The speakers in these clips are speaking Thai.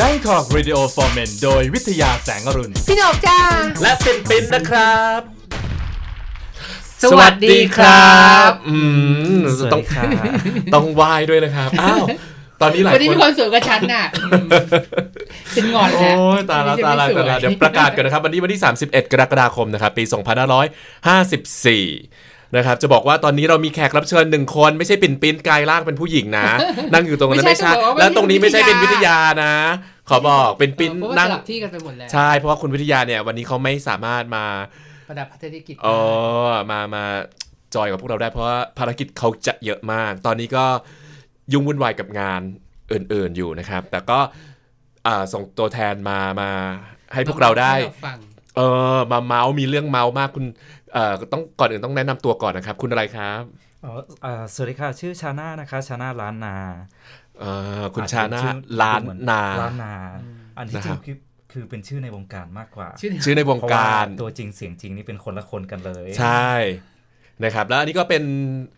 Bangkok Radio for Men โดยวิทยาแสงอรุณ พี่หนกจ้า และปินปินนะครับ สวัสดีครับอืมสวัสต้องดีค่ะต้องไหว้ด้วยนะครับ อ้าว ตอนนี้หลายวันนี้คนมีความสวยกับฉันน่ะฉันงอนโอ้แล้วยตายแล้วตายแล้วตายแล้วเดี๋ยวประกาศกันนะครับ วันนี้วันที่ 31 กรกฎาคมนะครับ ปี 2554 นะครับจะบอกว่าตอนนี้เรามีแขกรับเชิญหนึ่งคนไม่ใช่ปิ่นปินกายล่างเป็นผู้หญิงนะ นั่งอยู่ตรงนั้นไม่ใช่แล้วตรงนี้ไม่ใช่เป็นวิทยานะ ขอบอกเป็นปินเพราะว่านั่งสลับที่กันไปหมดแล้วใช่เพราะว่าคุณวิทยาเนี่ยวันนี้เขาไม่สามารถมาประดับพัฒนกิจเออมามาจอยกับพวกเราได้เพราะว่าภารกิจเขาจะเยอะมาก ตอนนี้ก็ยุ่งวุ่นวายกับงานอื่นๆอยู่นะครับ แต่ก็อ่าส่งตัวแทนมามาให้พวกเราได้ให้ฟังเออมาเมาส์มีเรื่องเมาส์มากคุณเอ่อ ต้องก่อนอื่นต้องแนะนำตัวก่อนนะครับ คุณอะไรครับอ๋ออ่าสวัสดีค่ะชื่อชาน่านะคะชาน่าล้านนาเอ่อคุณอจชาจะนาชื่อล้านเหมือนาล้านนา อันที่นะจคริรังบคือคือเป็นชื่อในวงการมากกว่า ชื่อชื่อในวงเพราะว่าการตัวจริงเสียงจริงนี่เป็นคนละคนกันเลย ใช่ นะครับแล้วอันนี้ก็เป็น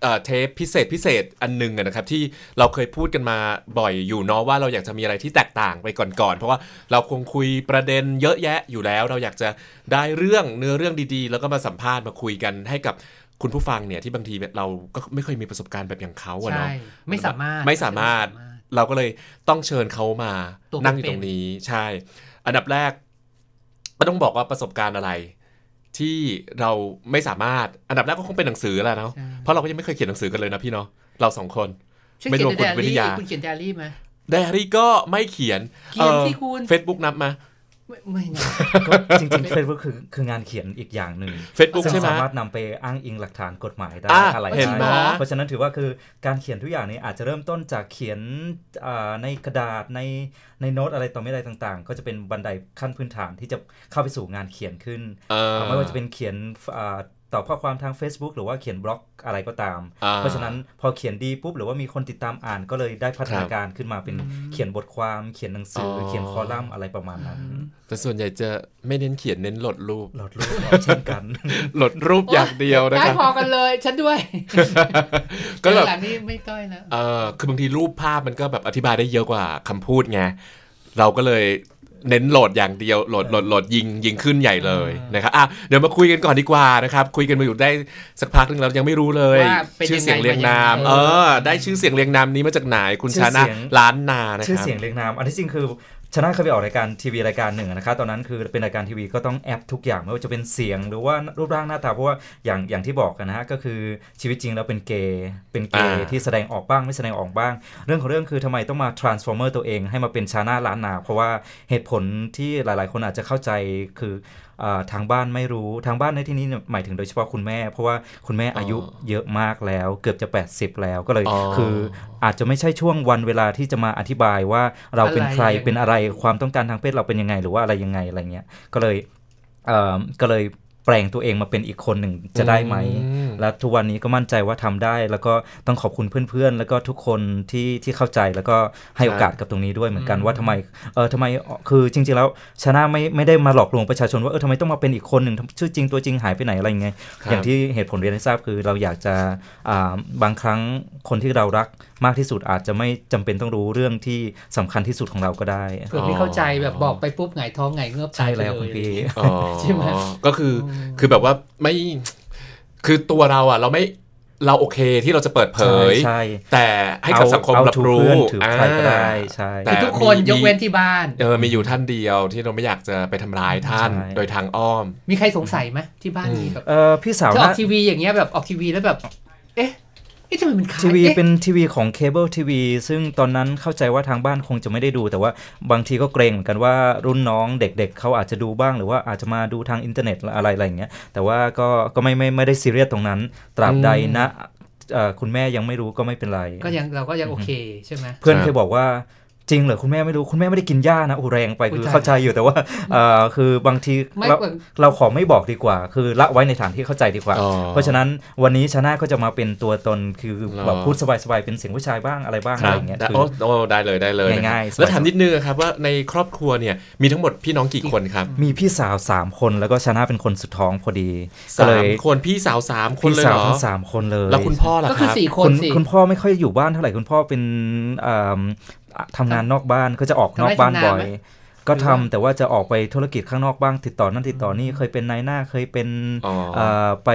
เอ่อเทปพิเศษพิเศษอันหนึงอะนะครับที่เราเคยพูดกันมาบ่อยอยู่เนาะว่าเราอยากจะมีอะไรที่แตกต่างไปก่อนๆ เพราะว่าเราคงคุยประเด็นเยอะแยะอยู่แล้ว เราอยากจะได้เรื่องเนื้อเรื่องดีๆ แล้วก็มาสัมภาษณ์มาคุยกันให้กับคุณผู้ฟังเนี่ยที่บางทีเราก็ไม่เคยมีประสบการณ์แบบอย่างเขาอะใช่เนาะไม่สามารถไม่สามารถเราก็เลยต้องเชิญเขามาตัวเป็นๆนั่งอยู่ตรงนี้ใช่ อันดับแรกก็ต้องบอกว่าประสบการณ์อะไร ที่เราไม่สามารถอันดับแรกก็คงเป็นหนังสือแหละเนาะใช่เพราะเราก็ยังไม่เคยเขียนหนังสือกันเลยนะพี่เนาะเราสองคนฉันไม่เขียรวมนคุณไดอาวิทรี่ยาคุณเขียนไดอารี่ไหมไดอารี่ก็ไม่เขียนเขียนสิคุณเฟซบุ๊กนับมา ไม่ไม่นะก็จริงๆเฟซบุ๊กคือคืองานเขียนอีกอย่างหนึ่ง Facebook ซึ่งใช่ไหมสามารถนำไปอ้างอิงหลักฐานกฎหมายได้อะอะไรเห็นไหม ได้เพราะฉะนั้นถือว่าคือการเขียนทุกอย่างนี้อาจจะเริ่มต้นจากเขียนอ่าในกระดาษในในโน้ตอะไรต่อไม่อะไรต่างๆ ก็จะเป็นบันไดขั้นพื้นฐานที่จะเข้าไปสู่งานเขียนขึ้นเออไม่ว่าจะเป็นเขียนอ่า ตอบข้อความทาง Facebook หรือว่าเขียนบล็อกอะไรก็ตามอ่าเพราะฉะนั้นพอเขียนดีปุ๊บหรือว่ามีคนติดตามอ่านก็เลยได้พัฒนาการขึ้นมาเป็นเขียนบทความ เขียนหนังสือออเขียนคอลัมน์อะไรประมาณนั้น แต่ส่วนใหญ่จะไม่เน้นเขียนเน้นโหลดรูปโหลดรูปออกเช่นกันโหลดรูปอย่างเดียวนะได้ครับพอกันเลยฉันด้วย ก็แบบหลังนี้ไม่ต้อยแล้วเออคือบางทีรูปภาพมันก็แบบอธิบายได้เยอะกว่าคำพูดไงเราก็เลย เน้นโหลดอย่างเดียวโหลดโหลดโหลดยิงยิงขึ้นใหญ่เลยนะครับอะเดี๋ยวมาคุยกันก่อนดีกว่านะครับคุยกันมาอยู่ได้สักพักหนึงเรายังไม่รู้เลยว่าเป็นชื่อเสียงเรียงนามยังไงเออ ได้ชื่อเสียงเรียงนามนี้มาจากไหนคุณชื่อชานะเสียงล้านนานะชื่อครับเสียงเรียงนาม อันที่จริงคือ ชนะเคยไปออกรายการทีวีรายการหนึ่งนะคะตอนนั้นคือเป็นรายการทีวีก็ต้องแอปทุกอย่างไม่ว่าจะเป็นเสียงหรือว่ารูปร่างหน้าตาเพราะว่าอย่างอย่างที่บอกกันนะฮะก็คือชีวิตจริงแล้วเป็นเกย์เป็นเกย์อ่าที่แสดงออกบ้างไม่แสดงออกบ้าง เรื่องของเรื่องคือทำไมต้องมา transformer ตัวเองให้มาเป็นชาน่าล้านนา เพราะว่าเหตุผลที่หลาย ๆ คนอาจจะเข้าใจคืออ่า ทางบ้านไม่รู้ทางบ้านในที่นี้เนี่ยหมายถึงโดยเฉพาะคุณแม่ เพราะว่าคุณแม่อายุเยอะมากแล้ว เกือบจะ 80 แล้วก็เลยอ๋อคืออาจจะไม่ใช่ช่วงวันเวลาที่จะมาอธิบายว่าเราเป็นใครอะไรยังไงเป็นอะไรความต้องการทางเพศเราเป็นยังไง หรือว่าอะไรยังไงอะไรเงี้ยก็เลยเอ่อก็เลย แปลงตัวเองมาเป็นอีกคนหนึ่งจะได้ไหมอืมและทุกวันนี้ก็มั่นใจว่าทำได้ แล้วก็ต้องขอบคุณเพื่อนๆ แล้วก็ทุกคนที่ที่เข้าใจแล้วก็ให้โอกาสกับตรงนี้ด้วยเหมือนกันว่าทำไมเออทำไมคือจริง ๆ แล้วชนะไม่ไม่ได้มาหลอกลวงประชาชนว่าเออทำไมต้องมาเป็นอีกคนหนึ่งทำชื่อจริงตัวจริงหายไปไหนอะไรยังไงครับอย่างที่เหตุผลเรียนให้ทราบคือเราอยากจะอ่าบางครั้งคนที่เรารักมากที่สุดอาจจะไม่จำเป็นต้องรู้เรื่องที่สำคัญที่สุดของเราก็ได้เผื่อไม่เข้าใจแบบบอกไปปุ๊บไงายท้องไงายเงือบใช่แล้วตายไปเยคุณพี่อ๋อใช่ไหมก็คือคือแบบว่าไม่คือตัวเราอะ เราไม่เราโอเคที่เราจะเปิดเผย ใช่ แต่ให้กับสังคมเอารับถือรู้เพื่อนถือใครก็ได้ใช่แต่คือทุกคนยกเว้นที่บ้านเออมีอยู่ท่านเดียวที่เราไม่อยากจะไปทำร้ายท่านใช่โดยทางอ้อม มีใครสงสัยไหมที่บ้านมีแบบเออพี่สาวเธอออกนะทีวีอย่างเงี้ยแบบออกทีวีแล้วแบบเอ๊ะเอ๊ะ ทำไมมันคล้ายทีวีอ๊ะเป็นทีวีของเคเบิลทีวีซึ่งตอนนั้นเข้าใจว่าทางบ้านคงจะไม่ได้ดู แต่ว่าบางทีก็เกรงเหมือนกันว่ารุ่นน้องเด็ก ๆเขาอาจจะดูบ้างหรือว่าอาจจะมาดูทางอินเทอร์เน็ตอะไรอะไรอย่างเงี้ยแต่ว่าก็ก็ไม่ไม่ไม่ได้ซีเรียสตรงนั้น ตราบใดนะเอ่อคุณแม่ยังไม่รู้ก็ไม่เป็นไร ก็ยังเราก็ยังโอเคใช่ไหมเพื่อนครับเคยบอกว่า จริงเหรอคุณแม่ไม่รู้คุณแม่ไม่ได้กินหญ้านะโอ้แรงไปอุ๊ยคือตายเข้าใจอยู่แต่ว่าเอ่อคือบางทีไม่เราแบบเราขอไม่บอกดีกว่า คือละไว้ในฐานที่เข้าใจดีกว่าอ๋อเพราะฉะนั้นวันนี้ชนะก็จะมาเป็นตัวตนคือเหรอแบบพูดสบายๆเป็นเสียงผู้ชายบ้างอะไรบ้างคอะไรรับอย่างเงี้ยได้คือโอ้โอ้ได้เลยได้เลยนะครับง่ายๆแล้วถามนิดนึงครับว่าในครอบครัวเนี่ยมีทั้งหมดพี่น้องกี่คนครับ มีพี่สาวสามคนแล้วก็ชนะเป็นคนสุดท้องพอดีก็สาเลมยคนพี่สาวสามคนพี่เลยสาเหวรอทั้งสามคนเลยแล้วคุณพ่อล่ะก็คคือรับสี่คคุนณสิคุณพ่อไม่ค่อยอยู่บ้านเท่าไหร่คุณพ่อเป็น อ่าทำงานนอกบ้านก็จะออกทำนอกไร่บ้านทำนาบ่อยไหม ก็หรือทำว่าแต่ว่าจะออกไปธุรกิจข้างนอกบ้างติดต่อนั่นติดต่อนี่เคยเป็นนายหน้าเคยเป็นอ๋อเอ่อไป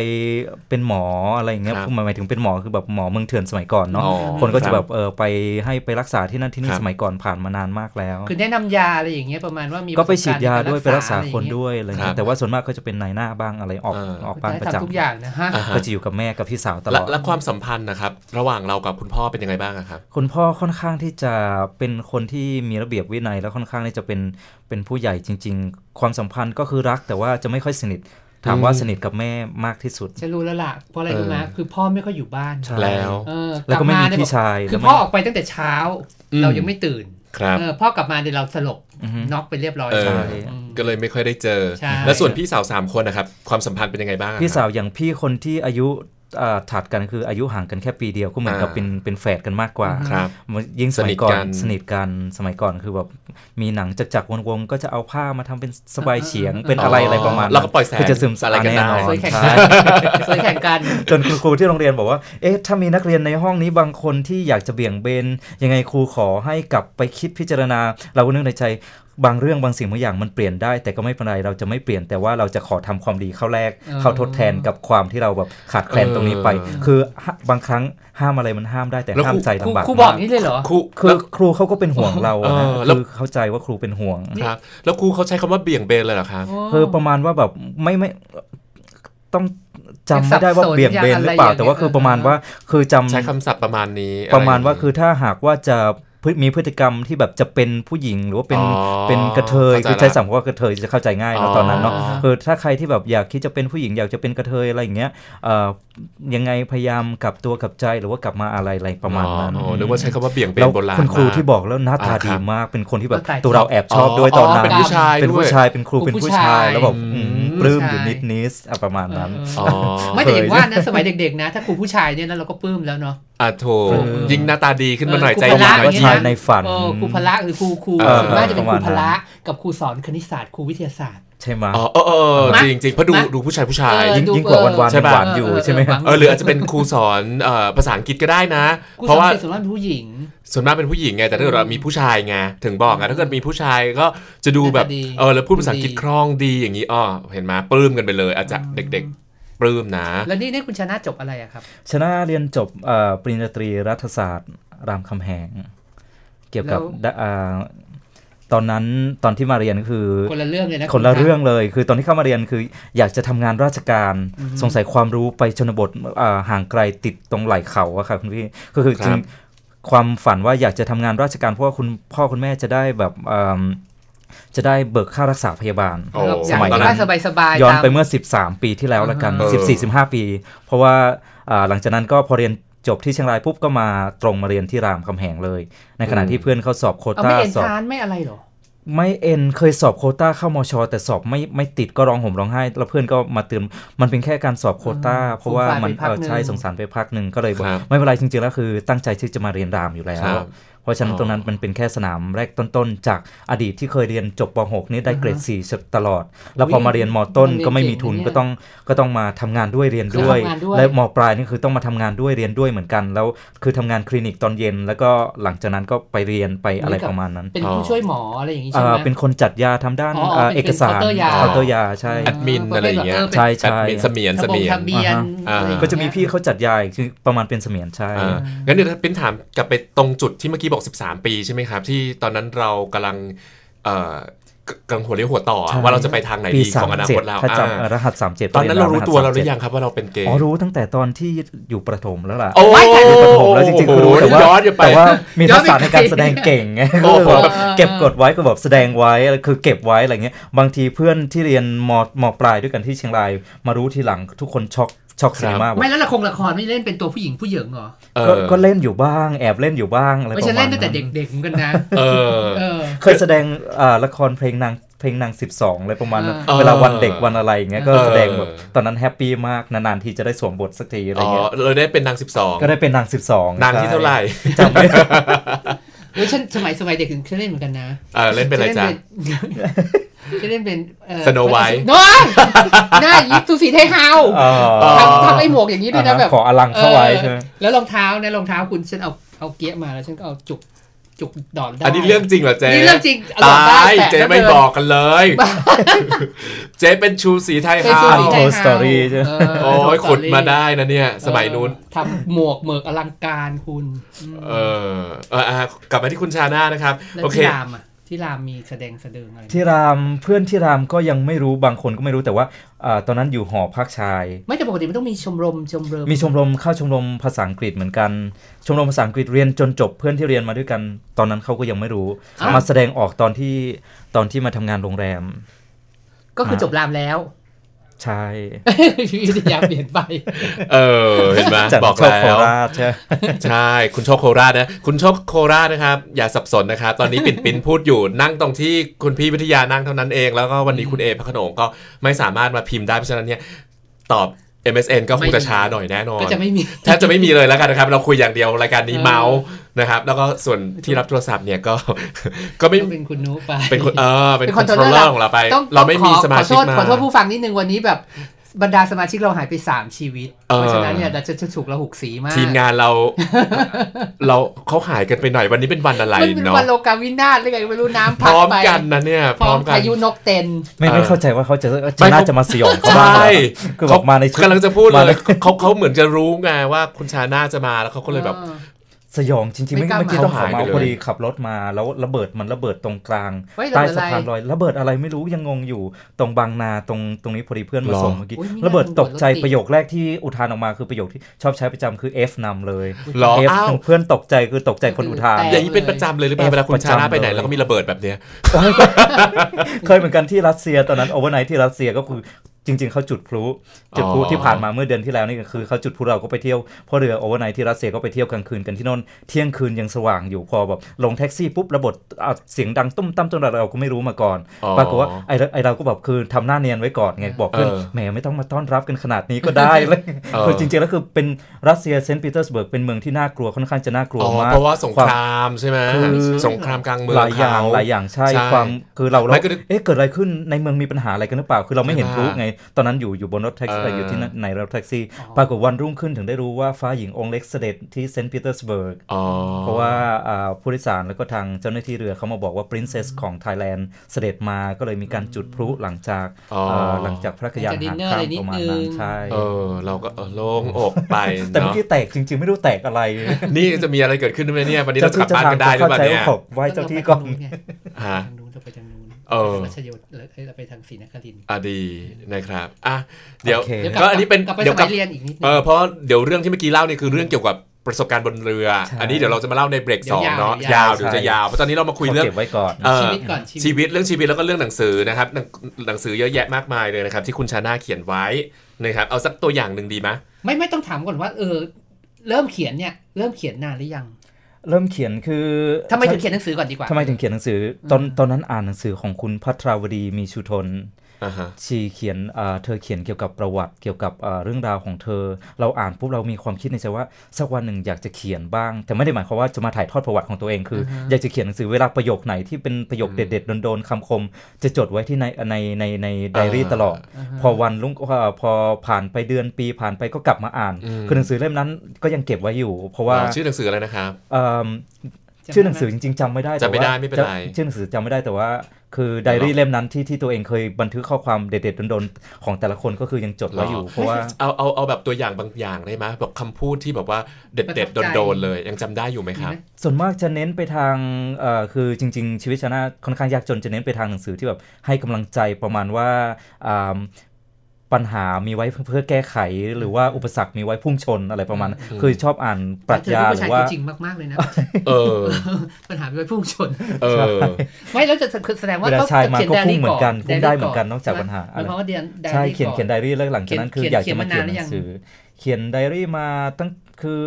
เป็นหมออะไรอย่างเงี้ยครับหมายถึงเป็นหมอคือแบบหมอเมืองเถื่อนสมัยก่อนเนาะอ๋อคนก็จะครับแบบเออไปให้ไปรักษาที่นั่นที่นี่ครับสมัยก่อนผ่านมานานมากแล้ว คือแนะนำยาอะไรอย่างเงี้ยประมาณว่ามีก็ไปประสบฉีดยาด้วยไปกรักษาคนอะด้วยอะไรครัเงี้บยแต่ว่าส่วนมากก็จะเป็นนายหน้าบ้างอะไรออกเออออกไรบ้านอย่างปเงี้ยระทำทุกจำอย่างนะฮะอ่าฮะก็จะอยู่กับแม่กับพี่สาวตลและอดและความสัมพันธ์นะครับระหว่างเรากับคุณพ่อเป็นยังไงบ้างอะครับคุณพ่อค่อนข้างที่จะเป็นคนที่มีระเบียบวินัยแล้วค่อนข้างที่จะเป็นเป็นผู้ใหญ่จริง ๆ ความสัมพันธ์ก็คือรักแต่ว่าจะไม่ค่อยสนิทถามว่าอืมสนิทกับแม่มากที่สุดฉันรู้แล้วล่ะ เพราะอะไรรู้ไหมเออคือพ่อไม่ค่อยอยู่บ้านใช่แล้วเออแล้วก็ไม่มีเนี่ยพี่ชายคือแล้วไม่พ่อออกไปตั้งแต่เช้าอืมเรายังไม่ตื่นครับเออพ่อกลับมาเดี๋ยวเราสลบอือฮึน็อกไปเรียบร้อยเออใช่อืมก็เลยไม่ค่อยได้เจอใช่และส่วนพี่สาวสามคนนะครับ ความสัมพันธ์เป็นยังไงบ้างอะพี่ครับสาวอย่างพี่คนที่อายุอ่า ถัดกันคืออายุห่างกันแค่ปีเดียวก็เหมือนกับอ่าเป็นเป็นแฝดกันมากกว่าครับยิ่งสมัยก่อสนิทกันนสนิทกันสมัยก่อนคือแบบมีหนังจักจักรวงๆก็จะเอาผ้ามาทำเป็นสบายเฉียงเป็นอะไรอะไรประมาณนั้นเราก็ปล่อยแสงคือจะซึมซับอะไรกันได้แน่นอนเคยแข่งใช่กันเคยแข่งกันจนคุณครูที่โรงเรียนบอกว่าเอ๊ะถ้ามีนักเรียนในห้องนี้บางคนที่อยากจะเบี่ยงเบนยังไงครูขอให้กลับไปคิดพิจารณา เราก็นึกในใจ บางเรื่องบางสิ่งบางอย่างมันเปลี่ยนได้ แต่ก็ไม่เป็นไรเราจะไม่เปลี่ยนแต่ว่าเราจะขอทำความดีเข้าแรกอ๋อเข้าทดแทนกับความที่เราแบบขาดแคลนตรงนี้ไปเออคือบางครั้งห้ามอะไรมันห้ามได้แต่แล้วห้าครูมใจครูลำบากครูบอกมากนี่เลยเหรอครูคือครูเขาก็เป็นห่วงเราอะฮะเออแล้วคือเข้าใจว่าครูเป็นห่วงครับแล้วครูเขาใช้คำว่าเบี่ยงเบนเลยเหรอครับคือประมาณว่าแบบไม่ไม่ต้องจำไม่ได้ว่ายังสับสนเบี่ยงเบนหรือเปล่ายังอะไรแต่ว่าคือประมาณว่าคือจำใช้คำศัพท์ประมาณนี้ ประมาณว่าะไย่งนี้คือถ้าหากว่าจะพฤ มีพฤติกรรมที่แบบจะเป็นผู้หญิงหรือว่าเป็นอ๋อเป็นกระเทยเข้าใจคือใช้ละสัมว่ากระเทยจะเข้าใจง่ายอ๋เนาะอตอนนั้นเนาะคือถ้าใครที่แบบอยากคิดจะเป็นผู้หญิงอยากจะเป็นกระเทยอะไรอย่างเงี้ยเอ่อยังไงพยายามกลับตัวกลับใจหรือว่ากลับมาอะไรอะไรประมาณนั้นอ๋อนึกว่าใช้คำว่าเบี่ยงเบแล้นวโบราณคุณครูมากที่บอกแล้วหน้าตาอ่าดีครับมากเป็นคนที่แบบก็ตายตัวเราแอบชอบด้วยอ๋อตอนนั้นเป็นผู้ชายเป็นผู้ด้วยชายเป็นครูครูเป็นผู้ผู้ชายชายแล้วแบบอืมอืม ปลื้มผู้ชายอยู่นิดนิดๆอะประมาณนั้นอ๋อไม่แต่อย่างว่านะสมัยเด็กๆนะ ถ้าครูผู้ชายเนี่ยนะเราก็ปลื้มแล้วเนาะอะโถเออยิ่งหน้าตาดีขึ้นมาหน่อยเออใจครูดีพละหน่อยว่าอย่างชายเงี้ยในฝันเออครูพละหรือครูครูเออส่วนมากจะเป็นครูประมาณพนั้นละกับครูสอนคณิตศาสตร์ครูวิทยาศาสตร์ ใช่ไหมอ๋อเออเออเออมะจริงจริงเพราะดูมะดูผู้ชายผู้ชายเออยิ่งดูยิ่งกว่าวันวานใช่ปะหวานอยู่ใช่ไหมเออเออเออหรืออาจจะเป็นครูสอนเอ่อภาษาอังกฤษก็ได้นะครูเพสอราะนว่าเป็นส่วนมากเป็นผู้หญิง ส่วนมากเป็นผู้หญิงไงแต่ถ้าเกิดเรามีผู้ชายไงถึงบอกไงถ้าเกิดมีผู้ชายก็จะดูแบบหน้าตาดีเออแล้วพูดภาษาอังกฤษดูดีคล่องดีอย่างนี้อ๋อเห็นไหมปลื้มกันไปเลย อาจจะเด็กๆปลื้มนะ แล้วนี่นี่คุณชนะจบอะไรอะครับ ชนะเรียนจบเอ่อปริญญาตรีรัฐศาสตร์รามคำแหง เกี่ยวกับแล้วดะอ่า ตอนนั้นตอนที่มาเรียนคือคนละเรื่องเลยนะคนละณเรื่องเลย คือตอนที่เข้ามาเรียนคือ อยากจะทำงานราชการสงสัยความรู้ไปชนบทอ่าห่างไกลติดตรงไหล่เขาอะครับคุณพี่ก็คือครับจริงความฝันว่าอยากจะทำงานราชการเพราะว่าคุณพ่อคุณแม่จะได้แบบอ่าจะได้เบิกค่ารักษาพยาบาลโอ้แล้วอยากสมัยให้นั้นบ้านสบายๆย้อนตามไปเมื่อ 13 ปีที่แล้วละกันอ่าฮะ14 15 ปี เพราะว่าอ่าหลังจากนั้นก็พอเรียน จบที่เชียงรายปุ๊บก็มาตรงมาเรียนที่รามคำแหงเลย ในขณะที่เพื่อนเขาสอบโควเอาต้าไม่เอ็นสอบทานไม่อะไรเหรอไม่เอ็นเคยสอบโควต้าเข้ามชแต่สอบไม่ไม่ติดก็ร้องห่มร้องไห้ แล้วเพื่อนก็มาเตือนมันเป็นแค่การสอบโควต้าอ่าเพราะว่ามันสงสารไปพักเออใช่หนึ่งสงสารไปพักหนึ่งก็เลยบอกครับไม่เป็นไรจริงๆแล้วคือตั้งใจที่จะมาเรียนรามอยู่แล้วค รับเพราะฉะนั้นอ๋อตรงนั้นมันเป็นแค่สนามแรกต้นๆ จากอดีตที่เคยเรียนจบป .6 นี่ได้เกรด4ตลอด แล้วพอมาเรียนมต้นมันเรียนก็ไม่มีเก่งทุนนะเนี่ยก็ต้องก็ต้องมาทำงานด้วยเรียนคือด้วยทำงานด้วย และมปลายนี่คือต้องมาทำงานด้วยเรียนด้วยเหมือนกัน แล้วคือทำงานคลินิกตอนเย็น แล้วก็หลังจากนั้นก็ไปเรียนไปอะไรประมาณนั้น เป็นอ๋อผู้ช่วยหมออะไรอย่างนี้ใช่เอ่ไหมอเป็นคนจัดยาทำด้านอ๋อเอ่อเป็นเอกสารเคาน์เตอร์ยาเคาน์เตอร์ยาใช่แอดมินอะไรอย่างเงี้ยประเภทแบบใช่เออใช่แอดมินเสมียนเป็นเสระบบทะเบียนอ่าอะไรอย่างเงี้ยก็จะมีพี่เขาจัดยาอีกคือประมาณเป็นเสมียนใช่อ่างั้นเดี๋ยวเป็นถามกลับไปตรงจุดที่เมื่อกี้บอก13 ปีใช่ไหมครับ ที่ตอนนั้นเรากำลังเอ่อกำลังหัวเรียวหัวต่ออะใช่ว่าเราจะไปทางไหนปีดีสาขมองอนาเจ็คดตเราถ้าอ่าจำรหัสสามเจ็ดตอนนั้นเรารู้ตัวเราหรือยัยังครับว่าเราเป็นเกย์อ๋อรู้ตั้งแต่ตอนที่อยู่ประถมแล้วล่ะโอ้ไม่แต่อยู่ประถมแล้วจริงๆคือรู้แต่ว่าย้อนอยู่ไปแต่ว่ามีย้อทันกไปษะในการแสดงเก่งไงโอ้โหคือแบบเก็บกดไว้ก็แบบแสดงไว้คือเก็บไว้อะไรเงี้ยบางทีเพื่อนที่เรียนมมปลายด้วยกันที่เชียงราย มารู้ทีหลังทุกคนช็อก ช็อกครับสีมากไม่แล้วละครละครไม่เล่นเป็นตัวผู้หญิงผู้เหยิงเหรอเอก็อก็เล่นอยู่บ้าง แอบเล่นอยู่บ้างอะไรไม่ประใช่มาณเล่นตั้งแต่นั้นเด็กๆเหมือนกันนะเออเออเคยแสดงอ่าละครเพลงนางเพลงนาง 12อะไรประมาณนั้นเออเวลาวันเด็กวันอะไรอย่างเงี้ยก็เออแสดงแบบตอนนั้นแฮปปี้มากนานๆทีจะได้สวมบทสักทีอะไรอ๋อเงี้ยเลยได้เป็นนาง 12 ก็ได้เป็นนาง 12 นางที่เท่าไหร่จำไม่ได้เฮ้ยฉันสมัยสมัยเด็กถึงฉันเล่นเหมือนกันนะเออเล่นเป็นอะไรจ๊ะ จะเล่นเป็นเอ่อ Snow White น้อยหน้ายิปตูสีไทเฮาอ๋อทำทำไอ้หมวกอย่างนี้ด้วยนะแบบขออลังเข้าไว้ใช่ไหมแล้วรองเท้าเนี่ยรองเท้าคุณฉันเอาเอาเกียร์มาแล้วฉันก็เอาจุกจุกดอดได้อันนี้เรื่องจริงเหรอเจ๊นี่เรื่องจริงเอตดได้ายแปะเจ๊แล้วไม่ดินบอกกันเลย เจ๊เป็นชูสีไทยเป็นฮาชูวสีไทย Untold Story ใช่ไหมเโอ้ย Untold ขุด Story มาได้นะเนี่ย สมัยนู้นเออทำหมวกเหมือกอลังการคุณมเออเอออะกลับมาที่คุณชาน่านะครับแล้วโอเค ที่รามอะที่รามมีแสดงแสดงอะไรไหมที่รามเพื่อนที่รามก็ยังไม่รู้บางคนก็ไม่รู้แต่ว่าอ่าตอนนั้นอยู่หอพักชาย ไม่แต่ปกติมันต้องมีชมรมชมรมมีชมรมเข้าชมรมภาษาอังกฤษเหมือนกัน ชมรมภาษาอังกฤษเรียนจนจบเพื่อนที่เรียนมาด้วยกัน ตอนนั้นเขาก็ยังไม่รู้ มาแสดงออกตอนที่ตอนที่มาทำงานโรงแรม ก็คือจบรามแล้ว ใช่ชีวิตวิทยาเปลี่ยนไป เออ เห็นไหมจากบอกโชคแล้โควราชใช่ใช่ คุณโชคโคราชนะ คุณโชคโคราชนะครับ อย่าสับสนนะครับ ตอนนี้ปิ่นปิ่นพูดอยู่นั่งตรงที่คุณพี่วิทยานั่งเท่านั้นเอง แล้วก็วันนี้คุณเอพระโขนงก็ไม่สามารถมาพิมพ์ได้เพราะฉะนั้นเนี่ยตอบ MSN ก็คงจะช้าหน่อยแน่นอนก็จะไม่มีแทบจะไม่มีเลยแล้วกันนะครับ เราคุยอย่างเดียวรายการนี้เออเมาส์นะครับ แล้วก็ส่วนที่รับโทรศัพท์เนี่ยก็ ก็ไม่ก็เป็นคุณนุไปเป็นคนเออเป็นเป็นคอนโทรล controller เลอร์ของเราไปต้องเราไม่มีขอสมาชิกขอโทษมาขอโทษผู้ฟังนิดนึงวันนี้แบบ บรรดาสมาชิกเราหายไป3ชีวิตเออเพราะฉะนั้นเนี่ยเราจะจะถูกระหุกสีมาก ทีมงานเรา เราเขาหายกันไปหน่อยวันนี้เป็นวันอะไรมันเป็นเนาะวันโลกาวินาศหรือไงไม่รู้น้ำพพัดร้อมไปกันนะเนี่ย พร้อมกันพายุนกเต็น ไม่เออไม่เข้าใจว่าเขาจะไม่จะน่าเขาจะมาสยองเขาบ้างใช่เหรอคือบอกมาในชุดกำลังจะพูดเลมายในเขาเขาเหมือนจะรู้ไงว่าคุณชาน่าจะมาแล้วเขาก็เลยแบบออ สยองจริงๆ ไม่ไม่กล้าเมื่อกี้มาต้องขอหายไปเมาเลยพอดีขับรถมาแล้วระเบิดมันระเบิดตรงกลางเฮ้ยระใต้เบิดสะอะไรพานลอยระเบิดอะไรไม่รู้ยังงงอยู่ตรงบางนาตรงตรงนี้พอดีเพื่อนมาหรอส่งเมื่อกี้อุ๊ยไม่น่าระเบิดตกใจรถติดประโยคแรกที่อุทานออกมาคือประโยคที่ชอบใช้ประจำคือ F นำเลยหรอ F อ้าวเพื่อนตกใจคือตกใจคนอุทานแต่อย่างนี้เป็นประจำเลยหรือเปล่าเอฟเวลาคุณชาน่าไปไหนประจำเลยแล้วก็มีระเบิดแบบเนี้ยเคยเหมือนกันที่รัสเซียตอนนั้น overnight ที่รัสเซียก็คือ จริง ๆเขาจุดพลุจุดพลุอ๋อที่ผ่านมาเมื่อเดือนที่แล้วนี่ก็คือเขาจุดพลุเราก็ไปเที่ยวเพราะเรือ overnight ที่รัสเซียก็ไปเที่ยวกลางคืนกันที่โน่นเที่ยงคืนยังสว่างอยู่พอแบบลงแท็กซี่ปุ๊บระเบิดอะเสียงดังตุ้มตั้มจนเราก็ไม่รู้มาก่อนอ๋อปรากฏว่าไอเราไอเราก็แบบคือทำหน้าเนียนไว้ก่อนไงบอกเพื่อนเออแหมไม่ต้องมาต้อนรับกันขนาดนี้ก็ได้เลยเออคือจริงๆแล้วคือเป็นรัสเซียเซนต์ปีเตอร์สเบิร์กเป็นเมืองที่น่ากลัวค่อนข้างจะน่ากลัวอ๋อมากเพราะว่าสงควาคมรามใช่ไหมคือสงครามกลางเมืองหลายอย่างเขหลายอย่างใช่ใช่ความคือเราเราไม่ก็เอ๊ะเกิดอะไรขึ้นในเมืองมีปัญหาอะไรกันหรือเปล่าคือเราไม่เห็นใช่พลุไงตอนนั้นอยู่อยู่บนรถแท็กซี่เอออยู่ที่นั่นในรถแท็กซี่อ๋อปรากฏวันรุ่งขึ้นถึงได้รู้ว่าฟ้าหญิงองค์เล็กเสด็จที่เซนต์ปีเตอร์สเบิร์กอ๋อเพราะว่าอ่าผู้โดยสารแล้วก็ทางเจ้าหน้าที่เรือเขามาบอกว่า princess ของไทยแลนด์เสด็จมาก็เลยมีการจุดพลุหลังจากอ๋อเอ่อหลังจากพระกยานหลังจากหาร dinner ข้ามอะไรนิดประมาณนึนั้นงใช่เออเราก็เออโล่งอกไปแต่เมื่อเนาะกี้แตกจริง ๆ ไม่รู้แตกอะไร นี่จะมีอะไรเกิดขึ้นไหมเนี่ยวันนี้เราเจ้าจะกที่ลับเจ้าบ้านทางกันได้หรือเปล่าเข้าใจเนี่ยว่าบอกไหว้เจ้าที่ก่อนฮะทางนู้นเราไปทางนู้นเออรัชโยธแล้วเราไปทางศรีนครินทร์อะดีนะครับอะเดี๋ยวโอเคเดี๋ยวก็อันนี้เป็นกลับไปเดี๋สยวกลัมับยเรียนอีกนิดนึงเออเพราะเดี๋ยวเรื่องที่เมื่อกี้เล่าเนี่ยคือเรื่องเกี่ยวกับประสบการณ์บนเรือใช่อันนี้เดี๋ยวเราจะมาเล่าในเบรกเดี๋สยวองยาวเนาะยาวยาวเดี๋ยวจะยาวเพราะตอนนี้เรามาคุยขอเรื่องเก็บไว้ก่อนเอ่อชีวิตก่อนชีวิตชีวิตเรื่องชีวิตแล้วก็เรื่องหนังสือนะครับหนังหนังสือเยอะแยะมากมายเลยนะครับที่คุณชาน่าเขียนไว้นะครับเอาสักตัวอย่างหนึ่งดีไหมไม่ไม่ต้องถามก่อนว่าเออเริ่มเขียนเนี่ยเริ่มเขียนนานหรือยัง เริ่มเขียนคือทำไมถึงเขียนหนังสือก่อนดีกว่าทำไมถึงเขียนหนังสือ ตอนตอนนั้นอ่านหนังสือของคุณพัทราวดีมีชูทนอ่าฮะ ชีเขียนอ่าเธอเขียนเกี่ยวกับประวัติเกี่ยวกับอ่าเรื่องราวของเธอ เราอ่านปุ๊บเรามีความคิดในใจว่าสักวันหนึ่งอยากจะเขียนบ้าง แต่ไม่ได้หมายความว่าจะมาถ่ายทอดประวัติของตัวเองคือออยากจะเขียนหนังสือเวลาประโยคไหนที่เป็นประโยคเด็ดๆโดนๆคำคม จะจดไว้ที่ในในในในไดอารี่ตลอด พอวันรุ่งพอพอผ่านไปเดือนปีผ่านไปก็กลับมาอ่าน คือหนังสือเล่มนั้นก็ยังเก็บไว้อยู่ เพราะว่าอ๋อชื่อหนังสืออะไรนะครับเอิ่มจำ ชื่อหนังสือจริงๆจำไม่ได้แต่จำไม่ได้ว่าไม่เป็นไรจะชื่อหนังสือจำไม่ได้แต่ว่า คือไดอารี่เล่มนั้นที่ที่ตัวเองเคยบันทึกข้อความเด็ดๆโดนๆของแต่ละคนก็คือยังจดไว้อยู่เพราะว่าเอาเอาเอาแบบตัวอย่างบางอย่างได้ไหมแบบคำพูดที่แบบว่าเด็ดประเด็ดทับใจโดนๆเลย ยังจำได้อยู่ไหมครับมีไหมส่วนมากจะเน้นไปทางเอ่อคือจริง ๆ ชีวิตชานาค่อนข้างยากจนจะเน้นไปทางหนังสือที่แบบให้กำลังใจประมาณว่าอ่า ปัญหามีไว้เพื่อแก้ไข หรือว่าอุปสรรคมีไว้พุ่งชนอะไรประมาณอืมคือชอบอ่านปรัชญาเธอหเป็นผู้ชายรือว่าตัวจริงมากๆเลยนะเออ ปัญหาไปพุ่งชน เออ ไม่แล้วจะคือแสดงว่าเวลาชายมาก็ขียพุ่งเหมือนกันไดพุ่งรี่ได้เหมือนกันนอกจากปัญหาหมายความว่าเดียนไดใช่รี่เขียนก่อเขียนไดอารี่แล้วหลังจากนั้นคือเขียนอยากจะมาเขีเขียยนนมานานหรือหนัยังงสือ เขียนไดอารี่มาตั้งคือ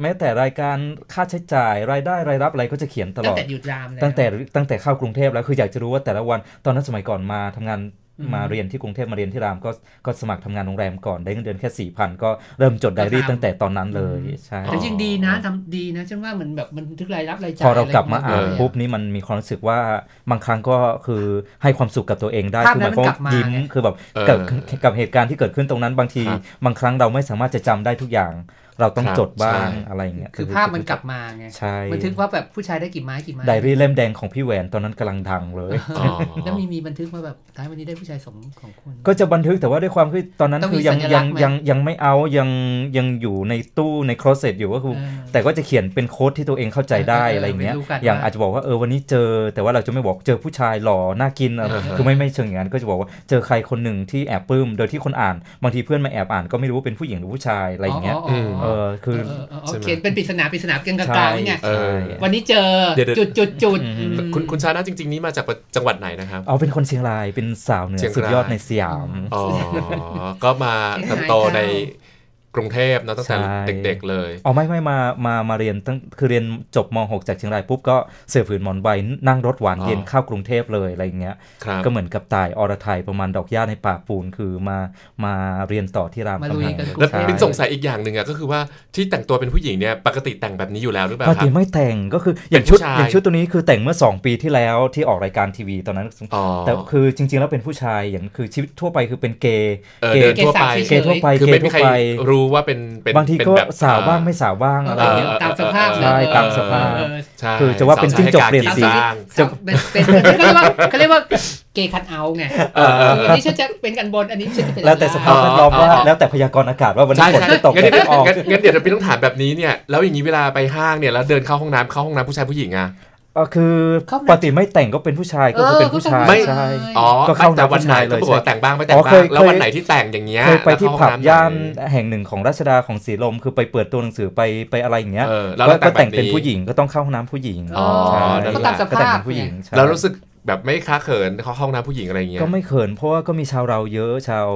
แม้แต่รายการค่าใช้จ่ายรายได้รายรับอะไรก็จะเขียนตลตั้งอดแต่หยุดรามเลยตั้งแต่ตั้งแต่เข้ากรุงเทพแล้วคืออยากจะรู้ว่าแต่ละวันตอนนั้นสมัยก่อนมาทำงาน มาเรียนที่กรุงเทพมาเรียนที่รามก็ก็สมัครทำงานโรงแรมก่อนได้เงินเดือนแค่สี่พันก็เริ่มจดไดอารี่ตั้งแต่ตอนนั้นเลยใช่แต่จริงดีนะทำดีนะฉันว่ามันแบบมันบันทึกรายรับรายจ่ายพอเรากลับมาอ่านเออปุ๊บนี้มันมีความรู้สึกว่าบางครั้งก็คือให้ความสุขกับตัวเองได้ภาพคือหนั้มานยความมันกลับมายิ้มไงคือแบบเออกับกับเหตุการณ์ที่เกิดขึ้นตรงนั้นบางทีครับบางครั้งเราไม่สามารถจะจำได้ทุกอย่าง เราต้องครับจดบ้างใช่อะไรอย่างเงี้ยคือภาพมันกลับมาไงใช่บันทึกว่าแบบผู้ชายได้กี่ไม้กี่ไม้ไดรี่เล่มแดงของพี่แหวนตอนนั้นกำลังดังเลยอ๋อแล้วมีมีบันทึกมาแบบท้ายวันนี้ได้ผู้ชายสมของคนก็จะบันทึกแต่ว่าด้วยความที่ตอนนั้นต้องมีคือยังสัญลัยักงษณ์ไหมยังยังไม่เอายังยังอยู่ในตู้ในคลอเซตอยู่ก็คือเออแต่ก็จะเขียนเป็นโค้ดที่ตัวเองเข้าใจได้เออเอออะไรอย่างเงี้ยไม่รู้กันอย่างว่าอาจจะบอกว่าเออวันนี้เจอ แต่ว่าเราจะไม่บอกเจอผู้ชายหล่อน่ากินอะไรเออคือไม่ไม่เชิงอย่างนั้นก็จะบอกว่าเจอใครคนหนึ่งที่แอบปลื้มโดยที่คนอ่านบางทีเพื่อนมาแอบอ่านก็ไม่รู้ว่าเป็นผู้หญิงหรือผู้ชายอะไรอย่างเงี้ยอ๋อเออคือเออเออเออใช่ไหมเขียนเป็นปริศนาปริศนาเกลางกใช่ลางๆนี่ไงเออวันนี้เจอเดี๋ยวๆจุดจุดจุดอืมอืมคุณคุณชานะจริง ๆ นี่มาจากจังหวัดไหนนะครับเอาเป็นคนเชียงรายเป็นสาวเหนือเชียงรายสุดยอดในสยามอ๋อก็มาเติบโตใน กรุงเทพเนอะตั้งแต่ใช่เด็กๆเลยอ๋อไม่ไม่มามามาเรียนตั้งคือเรียนจบม .6 จากเชียงรายปุ๊บก็เสือผืนหมอนใบนั่งรถหวานเย็นอ๋อเข้ากรุงเทพเลยอะไรอย่างเงี้ยครับก็เหมือนกับตายอรไทยประมาณดอกหญ้าในป่าปูนคือมามาเรียนต่อที่รามมาคำลุยแหงกันกรุแล้วงเทพเป็นสงสัยอีกอย่างหนึ่งอะก็คือว่าที่แต่งตัวเป็นผู้หญิงเนี่ยปกติแต่งแบบนี้อยู่แล้วหรือเปล่าปกครัติบไม่แต่งก็คืออเป็นย่างชุดผู้ชายอย่างชุดตัวนี้คือแต่งเมื่อ 2 ปีที่แล้วที่ออกรายการทีวีตอนนั้นอ๋อแต่คือจริง ๆ แล้วเป็นผู้ชายอย่างคือชีวิตทั่วไปคือเป็นเกย์เออเกเดิย์นทั่วไปเกย์เกย์ทั่วไปคือเกไม่ย์มีทั่วใครไปรู้ว่าเป็นเป็นบางทีเป็นก็แบบสาวบ้างอ่ไม่สาวบ้างอะไรเงี้ยตามสภาพใช่ตามสภาพเออใช่คือจะว่าเป็นจิ้งจกเปลี่ยนสีสาวจะเป็นเป็นเขาเรียกว่าเขาเรียกว่าเกย์คันเอาไงเออเอออันนี้ฉันจะเป็นกันบนอันนี้ฉันจะเป็นแล้วแต่สภาพแวดล้อมว่าอ๋อแล้วแต่พยากรณ์อากาศว่าวันนี้ใช่ฝนใช่จะตกงั้นแดเดี๋ยวดจะออกงั้นงั้นเดี๋ยวพี่ต้องถามแบบนี้เนี่ยแล้วอย่างนี้เวลาไปห้างเนี่ยแล้วเดินเข้าห้องน้ำเข้าห้องน้ำผู้ชายผู้หญิงอะ เออคือปกติไม่แต่งก็เป็นผู้ชายก็คือเป็นผู้ชายไม่ใช่อ๋อก็เข้าแต่วันไหนน้ำผู้ชายเลยก็บอกว่าแต่งบ้างไม่แต่งอ๋อบ้าเคงยแล้ววันเคยไหนที่แต่งอย่างเงี้ยเคยไปที่แล้วผับเข้ห้องำย่านไหแห่งหนึ่งของราชดาของสีลมคือไปเปิดตัวหนังสือไปไปอะไรอย่างเงี้ยเออแล้วก็เราแต่ก็งแต่งแบบเป็นนี้ผู้หญิงก็ต้องเข้าห้องน้ำผู้หญิงอ๋อใช่นั่นแหละก็ตามสก็แต่งภาพเป็นผู้หญิงใช่เรารู้สึก แบบไม่ค้าเขินเข้าห้องน้ำผู้หญิงอะไรอย่างเงี้ยก็ไม่เขินเพราะว่าก็มีชาวเราเยอะชาว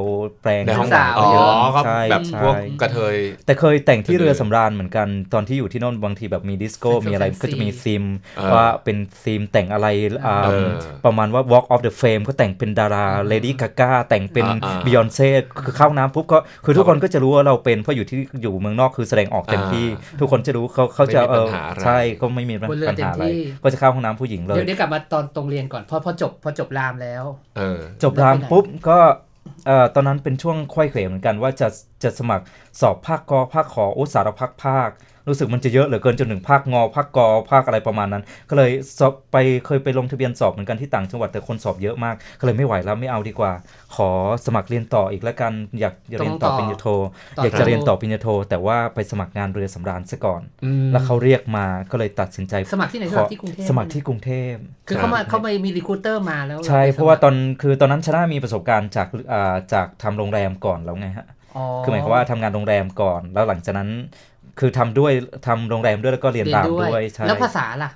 แปลงในห้องสาวอ๋อเยอะก็ใช่แบบใช่พวกกระเทย แต่เคยแต่งที่เรือเออสำราญเหมือนกันตอนที่อยู่ที่โน่นบางทีแบบมีดิสโก้เป็นมีอะไรแฟนซีก็จะมีธีมเออว่าเป็นธีมแต่งอะไรอ่าเออประมาณว่า Walk of the Fame ก็แต่งเป็นดารา Lady Gaga แต่งเป็นอ่าอ่าบิยอนเซ่คือเข้าห้องน้ำปุ๊บก็คือทุกคนก็จะรู้ว่าเราเป็นเพราะอยู่ที่อยู่เมืองนอกคือแสดงออกเต็มที่ ทุกคนจะรู้เขาเขาจะไม่มีเอปัอญหาอะไรใช่ก็ไม่มีปัญบนเรือเต็มหาอะไรที่ก็จะเข้าห้องน้ำผู้หญิงเลเดี๋ยยวเดี๋ยวกลับมาตอนตรงเรียนก่อนพอพอจบพอจบรามแล้วเออจบรามปุ๊บก็เอ่อตอนนั้นเป็นช่วงค่อยเขวเหมือนกันว่าจะจะสมัครสอบภาคกอภาคขอโอสารพักภาค รู้สึกมันจะเยอะเหลือเกินจนถึงภาคงอภาคกอภาคอะไรประมาณนั้น ก็เลยสอบไปเคยไปลงทะเบียนสอบเหมือนกันที่ต่างจังหวัดแต่คนสอบเยอะมาก ก็เลยไม่ไหวแล้วไม่เอาดีกว่า ขอสมัครเรียนต่ออีกแล้วกันอยากจะเรียนต่อต้องต่อปริญญาโทต่ออยากจะโทเรียนต่อปริญญาโท แต่ว่าไปสมัครงานเรือสำราญซะก่อนอืมแล้วเขาเรียกมาก็เลยตัดสินใจสมัครที่ไหนสขมัอครที่กรุงเทพสมัครที่กรุงเทพคือเขามาเขาไม่มี recruiter มาแล้วใช่ไปสมัคเพราะว่าตอนคือตอนนั้นชนะมีประสบการณ์จากอ่าจากทำโรงแรมก่อนแล้วไงฮะอ๋อคือหมายความว่าทำงานโรงแรมก่อน แล้วหลังจากนั้น คือทำด้วยทำโรงแรมด้วยแล้วก็เรียนเรียรามนด้วยด้วยใช่แล้วภาษาล่ะ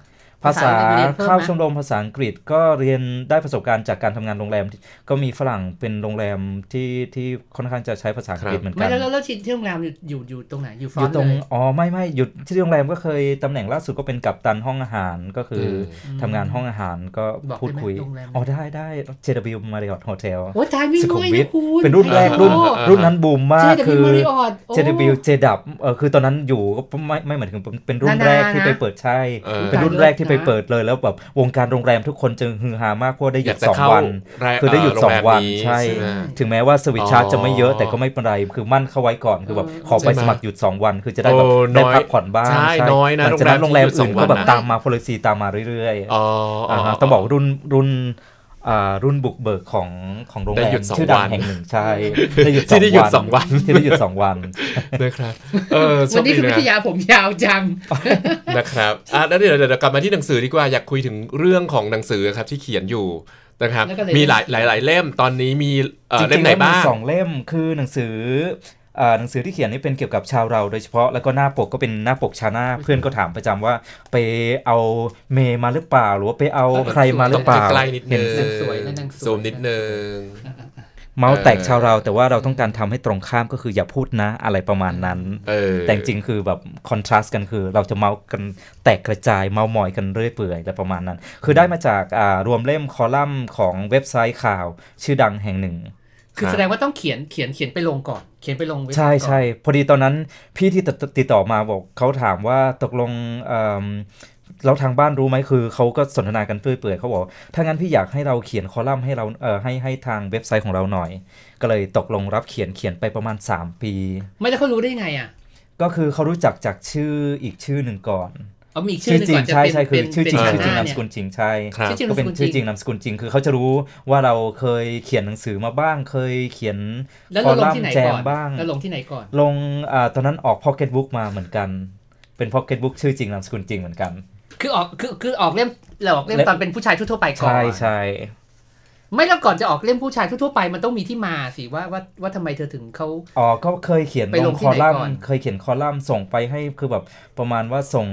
ภาษาเรียนเพิ่มเข้าไหมชมรมภาษาอังกฤษก็เรียนได้ประสบการณ์จากการทำงานโรงแรม ก็มีฝรั่งเป็นโรงแรมที่ที่ค่อนข้างจะใช้ภาษาอังกฤษครับเหมือนกัไม่นแล้วแล้วแล้วที่ที่โรงแรมอยู่อยู่อยู่ตรงไหนอยู่ฟรออยู่นต์ตรงเลยอ๋อไม่ไม่อยู่ที่โรงแรมก็เคยตำแหน่งล่าสุดก็เป็นกัปตันห้องอาหารก็คืออมทำงานห้องอาหารก็บอกพูดคุยได้ไหมโรงแรมอ๋อได้ได้ JW Marriott Hotel โอ้ยตายไม่สุขุน้มอยวินะทคุณเป็นรุ่นแรกโอ้รุ่นโหรุ่นนั้นบูมมากเจคือมาริออต JW J ดับเออคือตอนนั้นอยู่ก็ไม่ไม่เหมือนถึงเป็นรุ่นนานๆแรกที่นะไปเปิดใช่เออเป็นรุ่นแรกที่ไปเปิดเลยแล้วแบบวงการโรงแรมทุกคนจะฮือฮามากเพราะว่าได้หอยุยาดกจะสองเข้าวันรายคือได้หยุดเโรสองแรมวันนี้ใช่ไหมถึงแม้ว่าสวิตชาร์จอ๋อจะไม่เยอะแต่ก็ไม่เป็นไร คือมั่นเข้าไว้ก่อนคือแบบขอไปใช่ไหมสมัครหยุด 2 วัน คือจะได้แบบโอ้ได้น้อยพักผ่อนบ้างใช่น้อยนะหลังจากนั้นโรโรงงแรแรมมที่หยุดอื่นสองก็แบบวันนะตามมา policy ตามมาเรื่อยๆอ๋ออ๋อาฮะต้องบอกรุ่นรุ่นอ่า รุ่นบุกเบิกของของโรงแรได้หยุมดสองชื่อดัวังนแห่งหนึ่งใช่ได้หยุดที่ได้หยุดสองวันที่ได้หยุดสองวันนะครับเออโชวันคนี้ดีคือวินะทยาผมยาวจังนะครับอะแล้วเดี๋ยวเดี๋ยวกลับมาที่หนังสือดีกว่าอยากคุยถึงเรื่องของหนังสือครับที่เขียนอยู่นะครับแล้วก็เลยมีหลายหลายหลายเล่มตอนนี้มีเอ่อจเล่ริมงๆไหนแล้วมีบ้างสองเล่มคือหนังสืออ่า หนังสือที่เขียนนี่เป็นเกี่ยวกับชาวเราโดยเฉพาะแล้วก็หน้าปกก็เป็นหน้าปกชาหน้าเพื่อนก็ถามประจำว่า ไปเอาเมย์มาหรือเปล่า หรือว่าไปเอาใครมาหรือเปล่าใกล้ๆนิดเห็นึนงสวยนะนางสวยซูมนิดนึงเมาส์แตกเออชาวเราแต่ว่าเราต้องการทำให้ตรงข้ามก็คืออย่าพูดนะอะไรประมาณนั้นเออแต่จริงๆคือแบบ contrast กันคือเราจะเมาส์กันแตกกระจายเมาส์มอยกันเรื่อยเปื่อยอะไรประมาณนั้น คือได้มาจากอ่ารวมเล่มคอลัมน์ของเว็บไซต์ข่าว ชื่อดังแห่งหนึ่ง คือแสดงว่าต้องเขียนเขียนเขียนไปลงก่อน เขียนไปลงเว็บใช่ก่อนใช่พอดีตอนนั้นพี่ที่ติดติดต่อมาบอกเขาถามว่าตกลงเอิ่มแล้วทางบ้านรู้ไหมคือเขาก็สนทนากันเปื่อยๆเขาบอกถ้างั้นพี่อยากให้เราเขียนคอลัมน์ให้เราเอ่อให้ให้ทางเว็บไซต์ของเราหน่อย ก็เลยตกลงรับเขียนเขียนไปประมาณ 3 ปี ไม่แล้วเขารู้ได้ไงอะก็คือเขารู้จักจากชื่ออีกชื่อหนึ่งก่อน เอามีอีกชื่ชื่ออหนึงจริก่งอนจะใช่เป็นใช่คือเป็นชื่อจริงเป็นชื่อจริงชนามเนี่สยกุลจริงใช่ครับชื่อจริงก็เป็นนามสกุลชื่อจริงจริงนามสกุลจริงคือเขาจะรู้ว่าเราเคยเขียนหนังสือมาบ้าง เคยเขียนแล้วคอเราลงลัมที่ไหนน์แจก่มอนบ้างแล้วลงที่ไหนก่อน ลงอ่าตอนนั้นออกพ็อกเก็ตบุ๊กมาเหมือนกัน เป็นพ็อกเก็ตบุ๊กชื่อจริงนามสกุลจริงเหมือนกัน คือออกคือคือออกเล่มเราออกเล่มเล่มตอนเป็นผู้ชายทั่วๆไปก่อนใช่ใช่ ไม่แล้วก่อนจะออกเล่มผู้ชายทั่วๆไปมันต้องมีที่มาสิว่าว่าว่าทำไมเธอถึงเขาอ๋อก็เคยเขียนไปลลงงที่คอไหนลัมก่อนน์เคยเขียนคอลัมน์ส่งไปให้คือแบบประมาณว่าส่ง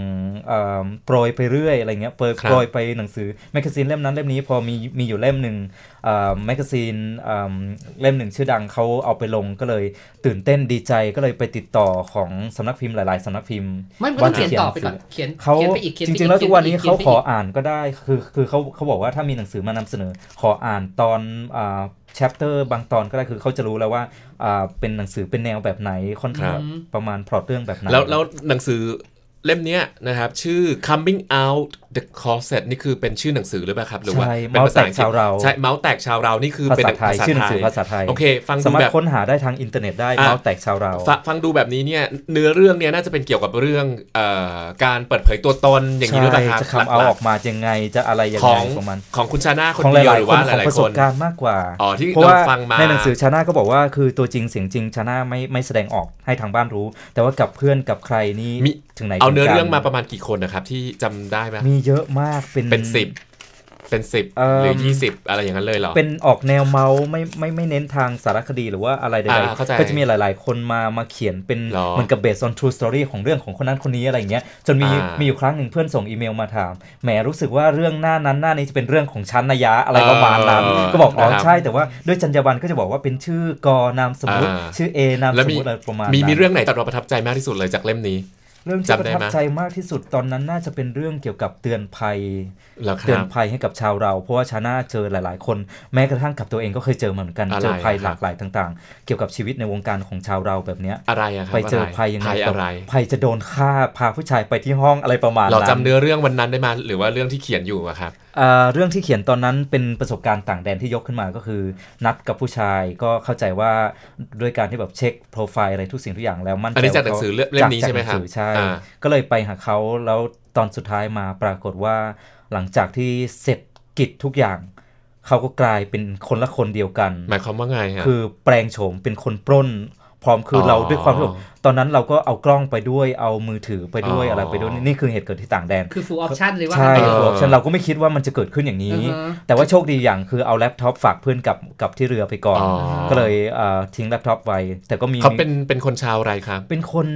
เอ่อโปรยไปเรื่อยอะไรเงี้ยโปรยครับโปรยไปหนังสือ magazine เล่มนั้นเล่มนี้พอมีมีอยู่เล่มหนึ่งเอ่อ magazine เอ่อเล่มหนึ่งชื่อดังเขาเอาไปลงก็เลยตื่นเต้นดีใจก็เลยไปติดต่อของสำนักพิมพ์หลาย ๆสำนักพิมพ์ไม่มันต้องว่าจะเขียนต่อไปก่อนเขียนเขียนเขาเขียนไปอีกเขียนจไปอีกริง ๆ แล้วทุกวันนี้ขีเขายไปขออีกอ่านก็ได้คือคือเขาเขาบอกว่าถ้ามีหนังสือมานำเสนอขออ่านตอนอ่า chapter บางตอนก็ได้คือเขาจะรู้แล้วว่าอ่าเป็นหนังสือเป็นแนวแบบไหนค่อนข้างอืมประมาณพล็อตเรื่องแบบไหนแล้วแล้วหนังสือเล่มเนี้ยนะครับชื่อ coming out the closet นี่คือเป็นชื่อหนังสือหรือเปล่าครับ หรือว่าใช่เป็นเมาภาแตษากอังกฤษชาวเราใช่เมาส์แตกชาวเรานี่คือภาเป็นษาไทยภาษาชื่อหนังไทสือยภาษาไทยโอเคฟังสาดูมารแบถบค้นหาได้ทางอินเทอร์เน็ตได้อะเมาแตกชาวเราฟฟังดูแบบนี้เนี่ยเนื้อเรื่องเนี่ยน่าจะเป็นเกี่ยวกับเรื่องเอ่อการเปิดเผยตัวตนอย่างนี้หรือเปล่าครับจะคำเอาหลัอกอกมายังไงจะอะไรยังๆขไงองประมาณของคุณชาน่าคนของหเดียวลายหรือๆคนว่าหของลายประๆสคบนการณ์มากกว่าอ๋อที่เพราะเราว่าฟังมาในหนังสือชาน่าก็บอกว่าคือตัวจริงเสียงจริงชาน่าไม่ไม่แสดงออกให้ทางบ้านรู้ แต่ว่ากับเพื่อนกับใครนี่มีถึงไหนเอาเนื้อถึกัเรื่องมาประมาณกี่คนนะครับที่จำได้ไหมมีเยอะมากเป็นเป็นสิบเป็นสิบเอิ่มหรือยี่สิบอะไรอย่างนั้นเลยเหรอ เป็นออกแนวเมาส์ไม่ไม่ไม่เน้นทางสารคดีหรือว่าอะไรใดอ่าเข้าใจๆก็จะมีหลาย ๆ คนมามาเขียนเป็นหรอเหมือนกับ based on true story ของเรื่องของคนนั้นคนนี้อะไรอย่างเงี้ยจนมีอ่ามีมีอยู่ครั้งหนึ่งเพื่อนส่งอีเมลมาถามแหมรู้สึกว่าเรื่องหน้านั้นหน้านี้จะเป็นเรื่องของชั้นนยะอะไรประมาณนั้นเออก็บอกอ๋อนะครับใช่แต่ว่าด้วยจรรยาบรรณก็จะบอกว่าเป็นชื่อกอนามสมมุติอ่าชื่อ A นามแล้วสมมีมุติอะไรประมาณมีมีนั้นเรื่องไหนตัดเราประทับใจมากที่สุดเลยจากเล่มนี้ เรื่องที่จำประได้ทับไหมใจมากที่สุดตอนนั้นน่าจะเป็นเรื่องเกี่ยวกับเตือนภัยเหรอคเตือรันบภัยให้กับชาวเรา เพราะว่าชาน่าเจอหลาย ๆ คนแม้กระทั่งกับตัวเองก็เคยเจอมาเหมือนกันอะไรเจอภัยครับหลากหลายต่าง ๆ เกี่ยวกับชีวิตในวงการของชาวเราแบบเนี้ยอะไรอะครับไปเจออะไรภัยยังไงภัยแบบอะไรภัยจะโดนฆ่าพาผู้ชายไปที่ห้องอะไรประมาณเรานั้นจำเนื้อเรื่องวันนั้นได้ไหมหรือว่าเรื่องที่เขียนอยู่อะครับอ่า เรื่องที่เขียนตอนนั้นเป็นประสบการณ์ต่างแดนที่ยกขึ้นมาก็คือ นัดกับผู้ชายก็เข้าใจว่าด้วยการที่แบบเช็คโปรไฟล์อะไรทุกสิ่งทุกอย่างแล้วมั่นใจอันนี้จากว่หนังสือเล่มเล่มนี้จากใช่ไหมครับจากนังสือใช่อ่าก็เลยไปหาเขาแล้วตอนสุดท้ายมาปรากฏว่า หลังจากที่เสร็จกิจทุกอย่างเขาก็กลายเป็นคนละคนเดียวกัน หมายความว่าไงฮะคือแปลงโฉมเป็นคนปล้น พร้อมคือออเราด้วยความที่แบบ ตอนนั้นเราก็เอากล้องไปด้วยเอามือถือไปด้วยอ๋อออะไรไปด้วยนี่คือเหตุเกิดที่ต่างแดน คือ full option เลยว่าใช่งั้นเถคอะรับฉันเราก็ไม่คิดว่ามันจะเกิดขึ้นอย่างนี้อือฮะแต่ว่าโชคดีอย่างคือเอาแล็ปท็อปฝากเพื่อนกับกับที่เรือไปก่อนอ๋อก็เลยเอ่อทิ้งแล็ปท็อปไว้ แต่ก็มีเขาเป็นเป็นคนชาวอะไรครับ เป็นคน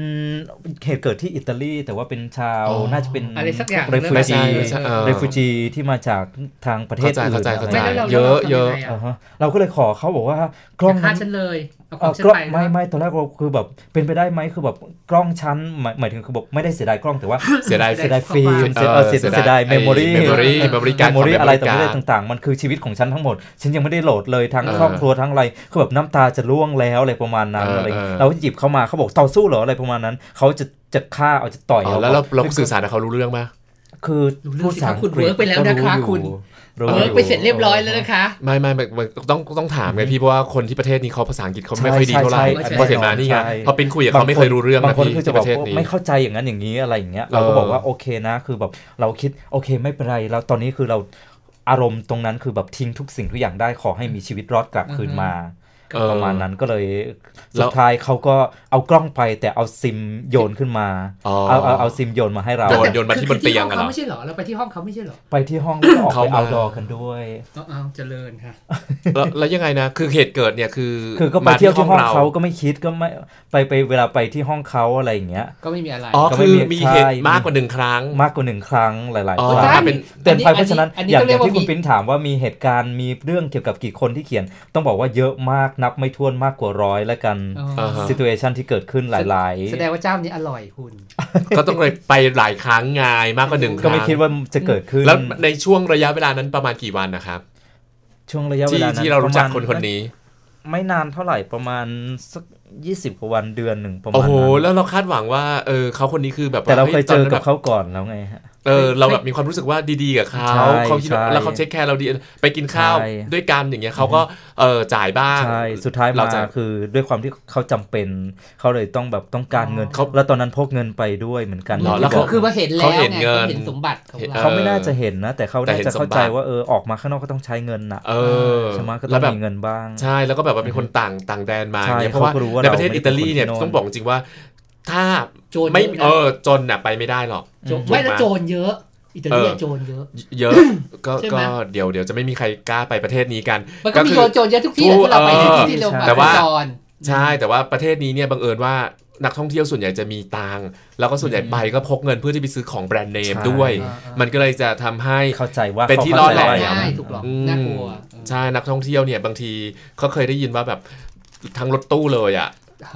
เหตุเกิดที่อิตาลี แต่ว่าเป็นชาวอ๋อน่าจะเป็นอะไรสักอย่างเรฟูไม่จีใช่ไม่ใช่เออเรฟูจีที่มาจากทางประเทศเข้าใจอื่นเข้าอะไรใจไม่เข้าใจแล้วเราเยอะราเยอะทำงไงอ่าฮะเราก็เลยขอเขาบอกว่ากล้องจะฆ่านั้นฉันเลย เอาขเอ่อองฉันกล้องไปไม่นะไม่ตอนแรกเราคือแบบเป็นไปได้ไหมคือแบบกล้องชั้นหมายหมายถึงคือแบบไม่ได้เสียดายกล้องแต่ว่าเสียดายเสียดายฟิล์มเอเสียอเออเสียเสียดายเสียดายไอ้เมมโมรี memory memory card เมมโมรีของอะไร memory ต่าง card ๆต่างๆ มันคือชีวิตของฉันทั้งหมด ฉันยังไม่ได้โหลดเลยทั้งเออครอบครัวทั้งอะไรคือแบบน้ำตาจะร่วงแล้วอะไรประมาณนั้นเอออะไรเออเราก็หยิบเข้ามาเขาบอกต่อสู้เหรออะไรประมาณนั้นเขาจะจะฆ่าเอาจะต่อยอ๋อเราแล้วเราเราสื่อสารกับเขารู้เรื่องปะคือรู้เรื่องพูดสิภาษาคะคุณอังกฤษ work ไปแล้วนะคะก็รู้อยู่คุณ รู้เอออยู่ไปเสร็จเรียบร้อยแล้วนะคะไม่ไม่ไม่ไม่ต้องต้องถามไงพี่เพราะว่าคนที่ประเทศนี้เขาภาษาอังกฤษเขาไม่ค่อยดีเท่าไหร่ใช่ใช่พอเห็นมานี่ไงใช่พอเป็นคุยกับเขาไม่เคยรู้เรื่องบานะงคนพี่คือจะที่บปอกระเทศว่านี้ไม่เข้าใจอย่างนั้นอย่างนี้อะไรอย่างเงี้ยเราก็เออบอกว่าโอเคนะ คือแบบเราคิดโอเคไม่เป็นไรแล้วตอนนี้คือเราอารมณ์ตรงนั้นคือแบบทิ้งทุกสิ่งทุกอย่างได้ขอให้มีชีวิตรอดกลับคืนมาเออ ประมาณนั้นก็เลยแล้สุวดท้ายเขาก็เอากล้องไปแต่เอาซิมโยนขึ้นมาอ๋อเอาเอาเอาซิมโยนมาให้เราโยนโยนมาที่บนเตียงคือะอเหรอที่ห้องเขาไม่ใช่เหรอเราไปที่ห้องเขาไม่ใช่เหรอไปที่ห้องแล้วก็ออกเขาไปมาเอาดอกันด้วยเอาเอาเจริญค่ะแล้วแล้วยังไงนะคือเหตุเกิดเนี่ยคือคือก็ไปเที่ยวที่ห้องรเขาก็ไม่คิดก็ไม่ไปไปเวลาไปที่ห้องเขาอะไรอย่างเงี้ยก็ไม่มีอะไรอ๋อก็ไม่คือมีมีใช่เหตุมากกว่าหนึ่งครั้ง มากกว่าหนึ่งครั้งหลายอ๋ๆอครั้งถ้าเป็นเตือนภัยเพราะฉะนั้นอันนี้อย่างก็เรียกว่าที่คุณมีปิ้นถามว่ามีเหตุการณ์มีเรื่องเกี่ยวกับกี่คนที่เขียนต้องบอกว่าเยอะมากนับไม่ถ้วนมากกว่าร้อยแล้วกันอ๋ออ่าฮะซิ t u เอชันที่เกิดขึ้นหลายแสดงว่าเจ้านี้อร่อยคุณ ก็ต้องเลยไปหลายครั้งไงมากกว่าหนึ่งคๆก็รั้งไม่คิดว่าจะเกิดขึ้น แล้วในช่วงระยะเวลานั้นประมาณกี่วันนะครับ ช่วงระยะเวที่ลานั้นที่เรารู้จักปะคมณนคนนี้ ไม่นานเท่าไหร่ประมาณสักยี่สิบกว่าวันเดือนหนึ่งประมาณโอ้โหนั้นแล้วเราคาดหวังว่าเออเขาคนนี้คือแบบว่แต่เราเคยเจอตนนั้นกัแบบเขาก่อนแล้วไงฮะ เออเราแบบมีความรู้สึกว่าดีๆกับเขาใช่เขาคิดว่าใช่แล้วเขาเช็คแคร์เราดีไปกินข้าวใช่ด้วยกันอย่างเงี้ยเขาก็เออจ่ายบ้างใช่สุดท้ายเรามาจะคือด้วยความที่เขาจำเป็นเขาเลยต้องแบบต้องการเงินเขาแล้วตอนนั้นพกเงินไปด้วยเหมือนกันเหรอที่แล้วบเขาอกคือว่าเห็นแล้วเขาเห็นไงเงินเขาเห็นสมบัติของเราเขาไม่น่าจะเห็นนะ แต่เขาแต่น่าเห็นจะเข้าใจสมบัติว่าเออออกมาข้างนอกก็ต้องใช้เงินน่ะเออใช่ไหมก็ต้แล้อวงแบบมีเงินบ้าง ใช่แล้วก็แบบว่าเป็นคนต่างต่างแดนมาใช่เนี่ยเพราะว่าเขาก็รู้ว่าในประเทศเราไม่อิตาลีเนี่ยเป็นคนที่โน่นต้องบอกจริงว่า ถ้าโจรไม่เยอะนะเออจนน่ะไปไม่ได้หรอกโจรไม่แล้วโจรเยอะอิตาลีเออโจรเยอะ เยอะก็ใช่ไหมก็เดี๋ยวเดี๋ยวจะไม่มีใครกล้าไปประเทศนี้กัน มันก็มีคือโจรโจรเยอะทุกที่แหละที่เราไปเออที่ที่เราใช่แต่ว่าโจรใช่แต่ว่าประเทศนี้เนี่ยบังเอิญว่านักท่องเที่ยวส่วนใหญ่จะมีตังค์แล้วก็ส่วนใหญ่ไปก็พกเงินเพื่อที่ไปซื้อของ brand name ใช่ด้วยอ่าๆมันก็เลยจะทำให้เข้าใจว่าเป็นที่ขาล่อข้าแหลใจมว่าง่ายถูกหลอกอืมน่ากลัวใช่นักท่องเที่ยวเนี่ยบางทีเขาเคยได้ยินว่าแบบทั้งรถตู้เลยอะ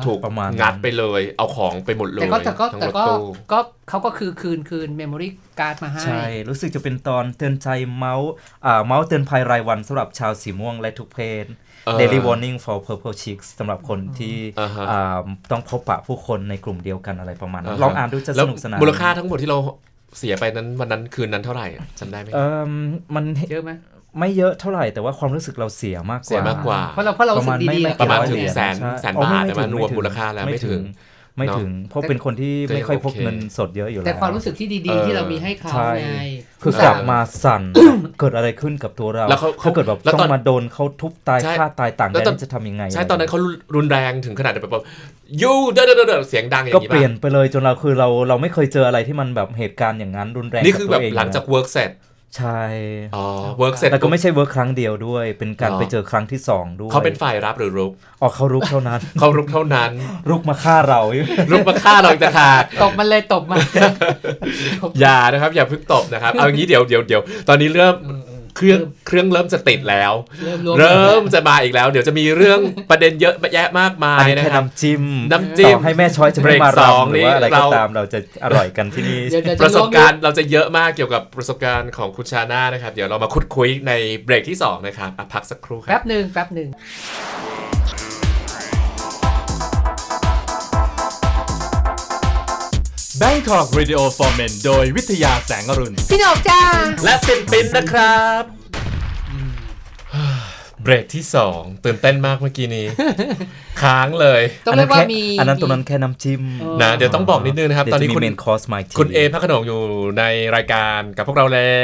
ถูกประมาณนั้นงัดไปเลย เอาของไปหมดเลยแต่ก็แต่ก็ทั้งแต่รถก็ตู้ก็เขาก็คือคืนคืน memory card มาให้ ใช่ รู้สึกจะเป็นตอนเตือนใจเมาส์อ่าเมาส์เตือนภัยรายวันสำหรับชาวสีม่วงและทุกเพศเออ Daily Warning for Purple Chicks สำหรับคนที่อ่าฮะอ่าต้องพบปะผู้คนในกลุ่มเดียวกันอะไรประมาณนั้นอ่าฮะลองอ่านดูจะแล้สวนุกสนานมูลค่าทั้งหมดที่เราเสียไปนั้นวันนั้นคืนนั้นเท่าไหร่อะจำได้ไหมเออมันเยอะไหม ไม่เยอะเท่าไหร่แต่ว่าความรู้สึกเราเสียมากกว่าเสียมากกว่า เพราะเราเพราะเราประรู้สึมาณกไม่ดีๆไม่อะประมาณร้อยถึงเหรียญแสนใช่แสนอ๋อบาทไม่แต่ว่าถึงรวมไถึงมูลค่าแล้วไม่ถึงไม่เนอะถึงเพราะเป็นคนที่ก็ยังไม่ค่อยพกโอเคเงินสดเยอะอยู่แล้วแต่ความรู้สึกที่ดีเออๆที่เรามีให้เขาใช่ไงคือกลับมาสั่นเกิดอะไรขึ้นกับตัวเราแล้วเขาเขาถ้าเกิดแบบแล้วต้อตอนงมาโดนเขาทุบตายใช่ฆ่าตายต่างแล้วแดตอนนจะทำยังไงใช่ตอนนั้นเขารุนแรงถึงขนาดแบบยูเด้อเด้อเด้อเสียงดังอย่าก็งนี้เปลี่ยนป่ะไปเลยจนเราคือเราเราไม่เคยเจออะไรที่มันแบบเหตุการณ์อย่างนั้นรุนแรงนี่คือแบบบตัวเหลังจากเวิร์กเสร็จ ใช่อ๋อเวิร์กเสร็จแล้วก็ไม่ใช่เวิร์คครั้งเดียวด้วย เป็นการหรอไปเจอครั้งที่สองด้วยเขาเป็นฝ่ายรับหรือรุกออกเขารุกเท่านั้นเขารุกเท่านั้น รุกมาฆ่าเรา รุกมาฆ่าเราอีกต่างหากตบมันเลยตบมันอย่านะครับ อย่าเพึ่งตบนะครับ เอางี้เดี๋ยวเดี๋ยวเดี๋ยวตอนนี้เริ่ม เครื่องเครื่องเริ่มจะติดแล้วเริ่มรวมเริ่มจะมาอีกแล้ว เดี๋ยวจะมีเรื่องประเด็นเยอะแยะมากมาอันยนี้นะแค่ครับน้ำจิ้มน้ำจิ้มต่อให้แม่ช้อยจะไม่มาเบรกสองรำหรือว่าอะไรนี่ก็เราตามเราจะอร่อยกันที่นี่เดี๋ยวเดี๋ยวประสจะบการณ์เราจะเยอะมากเกี่ยวกับประสบการณ์ของคุณชาน่านะครับ เดี๋ยวเรามาคุดคุยในเบรกที่สองนะครับอะพักสักครู่คแป๊รับบหนึ่งแป๊บหนึ่ง Bangkok Radio for Men โดยวิทยาแสงอรุณ พี่หนกจ้า และปินปินนะครับ เบรกที่สองตื่นเต้นมากเมื่อกี้นี้ ค้างเลย ต้องเรียกว่ามี อันนั้นตรงนั้นแค่น้ำจิ้มเออนะเดี๋ยวต้องบอกนิดนึงนะครับ ตอนนี้คุณเมนคอร์สมาอีกทีคุณเอพระโขนงอยู่ในรายการกับพวกเราแล้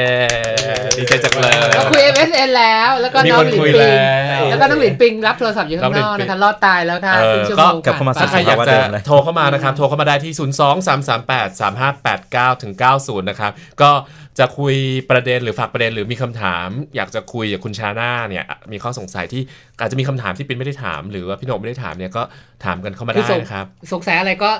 วดีใจจังเลยเราคุย MSN แล้ว แล้วก็มีน้อคงนหลินคุยปิงแล้วแล้วก็น้องหลินปิงรับโทรศัพท์อยู่ข้างนอกน้องหลินปิงนะคะรอดตายแล้วค่ะเออครึ่งชั่วก็โมงกลับเข้ามาถ้าใครอยากภาวะจะเดิมเลยโทรเข้ามานะครับ โทรเข้ามาได้ที่ 0 2 3 3 8 3 5 8 9ถึง90 นะครับ ก็จะคุยประเด็นหรือฝากประเด็นหรือมีคำถาม อยากจะคุยกับคุณชาน่าเนี่ยมีข้อสงสัยที่อาจจะมีคำถามที่ปินไม่ได้ถาม หรือว่าพี่โหนงไม่ได้ถามเนี่ยก็ถามกันเข้ามาคือได้ส่งนะครับ สงสัยอะไรก็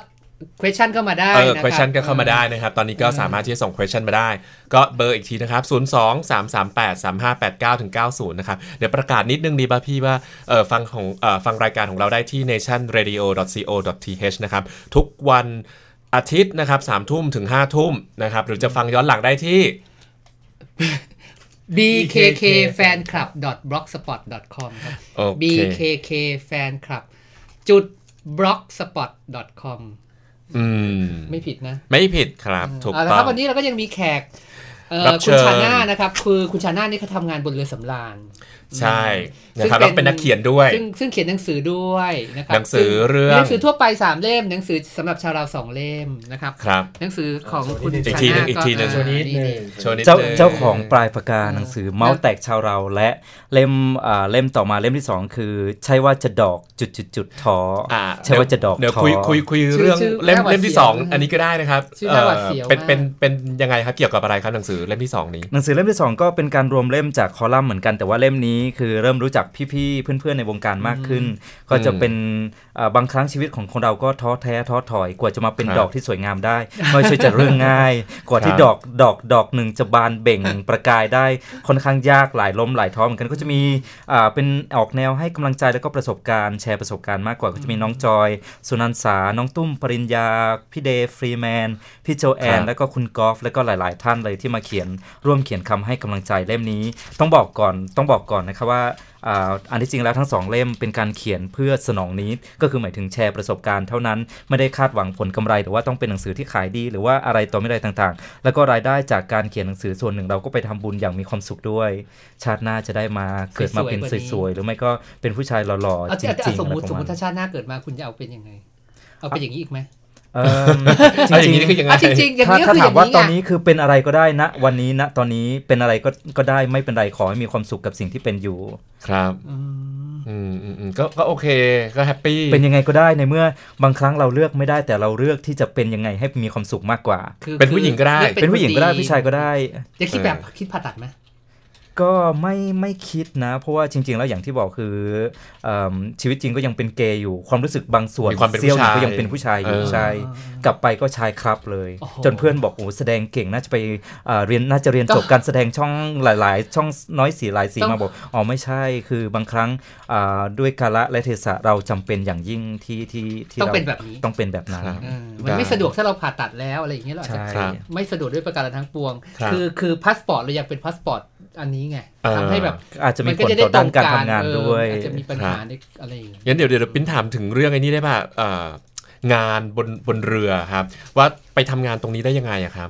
question เข้ามาได้เออนะ question ก็เข้ามาได้นะครับ ตอนนี้ก็สามารถที่จะส่ง question มาได้ ก็เบอร์อีกทีนะครับ 0 2 3 3 8 3 5 8 9ถึง90 นะครับ เดี๋ยวประกาศนิดนึงดีป่ะพี่ว่าเออฟังของเออฟังรายการของเราได้ที่ nationradio.co.th นะครับ ทุกวัน อาทิตย์นะครับ3ทุ่มถึง5ทุ่มนะครับ หรือจะฟังย้อนหลังได้ที่ bkk fan club blogspot com ครับโอเค bkk fan club จุด blogspot com อืมไม่ผิดนะ ไม่ผิดครับ ถูกเอาละต้คอรับงวันนี้เราก็ยังมีแขกเอ่อรับเชิคุณญชาน่านะครับ คือคุณชาน่านี่เขาทำงานบนเรือสำราญ ใช่นะครับซึ่แล้วงเป็นเป็นนักเขียนด้วย ซึ่งซึ่งเขียนหนังสือด้วยนะครับหนังสือเรื่องมีหนังสือทั่วไปสามเล่มหนังสือสำหรับชาวเราสองเล่มนะครับครับหนังสือของคุณอีกชาทีหนึ่น่างอีกทีหนึ่งาโชว์นิดนี่โชว์นิดเจ้านึงเจ้าของปลายปากกาหนังสือเมาส์แตกชาวเราและเล่มอ่าเล่มต่อมาเล่มที่สองคือ ใช่ว่าจะดอกจุดจุดจุดๆๆท้อออ่าใช่ว่าจะดอกเดี๋ยวท้อคุยคุยคุยชื่อเรื่องชื่อเล่มน่าหวาดเล่มที่เสียวสองนะอันนี้ก็ได้นะครับชื่อน่าหวาดเสียวเป็นมากเป็นเป็นยังไงครับเกี่ยวกับอะไรครับหนังสือเล่มที่สองนี้หนังสือเล่มที่สองก็เป็นการรวมเล่มจากคอลัมน์เหมือนกันแต่ว่าเล่มนี้คือเริ่มรู้จักพี่ๆเพื่อนๆในวงการมากขึ้น ก็จะเป็นอ่าบางครั้งชีวิตของคนเราก็ท้อแท้ท้อถอย กว่าจะมาเป็นครับดอกที่สวยงามได้ไม่ใช่จะเรื่องง่าย กว่าที่ครับดอกดอกดอกหนึ่งจะบานเบ่งประกายได้ค่อนข้างยากหลายล้มหลายท้อเหมือนกันก็จะมีอ่าเป็นออกแนวให้กำลังใจแล้วก็ประสบการณ์แชร์ประสบการณ์มากกว่าก็จะมีน้องจอย สุนันสาน้องตุ้มปริญญาพี่เดย์ฟรีแมนพี่โจแอน แล้วก็คุณกอล์ฟแล้วก็หลาย ๆ ท่านเลยที่มาเขียนขียนร่วมเขียนคำให้กำลังใจเล่มนี้ ต้องบอกก่อนต้องบอกก่อนนะครับว่าอ่าอันที่จริงแล้วทั้งสองเล่มเป็นการเขียนเพื่อสนองนี้ ก็คือหมายถึงแชร์ประสบการณ์เท่านั้นไม่ได้คาดหวังผลกำไร หรือว่าต้องเป็นหนังสือที่ขายดีหรือว่าอะไรต่อไม่ได้ต่างๆ แล้วก็รายได้จากการเขียนหนังสือส่วนหนึ่งเราก็ไปทำบุญอย่างมีความสุขด้วย ชาติหน้าจะได้มาเกิดมาเป็นสวยๆกว่านี้สวยๆหรือไม่ก็เป็นผู้ชายหล่อเอาๆจที่เอาริงๆสมมติอะไรสมประมมาณติถ้าชาติหน้าเกิดมาคุณจะเอาเป็นยังไงเอาเป็นอย่างนี้อีกไหม เอิ่มเอาอย่างนี้นี่คือยังไงอะจริงๆอย่างถ้านี้ก็ถ้าคืออถามย่างว่านี้ตอนไงนี้คือเป็นอะไรก็ได้นะ วันนี้นะตอนนี้เป็นอะไรก็ก็ได้ไม่เป็นไรขอให้มีความสุขกับสิ่งที่เป็นอยู่ ครับอืมอืมอืมอืมก็ก็โอเคก็ happy เป็นยังไงก็ได้ในเมื่อบางครั้งเราเลือกไม่ได้แต่เราเลือกที่จะเป็นยังไงให้มีความสุขมากกว่าคือเป็นผู้หญิงก็ได้ลือเป็นผู้หญิงก็ได้คผู้ชายก็ได้จะคิดแบบคิดผ่าตัดไหม ก็ไม่ไม่คิดนะ เพราะว่าจริง ๆ แล้วอย่างที่บอกคือเอมชีวิตจริงก็ยังเป็นเกย์อยู่ความรู้สึกบางส่วนมีความเป็นเสี้ยวหนึ่งผู้ชายก็ยังเป็นผู้ชายอยู่เออใช่กลับไปก็ชายครับเลยโอ้โหจนเพื่อนบอกโอ้แสดงเก่งน่าจะไปเอ่อเรียนน่าจะเรียนก็จบการแสดงช่องหลาย ๆ ช่องน้อยสีหลายสีต้องมาบอกอ๋อไม่ใช่คือบางครั้งอ่าด้วยกาละและเทศะเราจำเป็นอย่างยิ่งที่ที่ที่ต้องราเป็นแบบนี้ต้องเป็นแบบนั้นครับเออมันไม่สะดวกถ้าเราผ่าตัดแล้วอะไรอย่างเงี้ยเราอาจจะใช่ครับไม่สะดวกด้วยประการทั้งปวงครับคือคือพาสปอร์ตเราอยากเป็นพาสปอร์ต อันนี้ไงเออทำให้แบบอาจจะมีนผก็ลจะได้ต่อด้านการทำงานเออด้วยอาจจะมีปัญครัหาบในอะไรอย่างเงี้ยงั้นเดี๋ยวเดี๋ยวปิ้นถามถึงเรื่องไอ้นี้ได้ป่ะเอ่องานบนบนเรือครับ ว่าไปทำงานตรงนี้ได้ยังไงอะครับ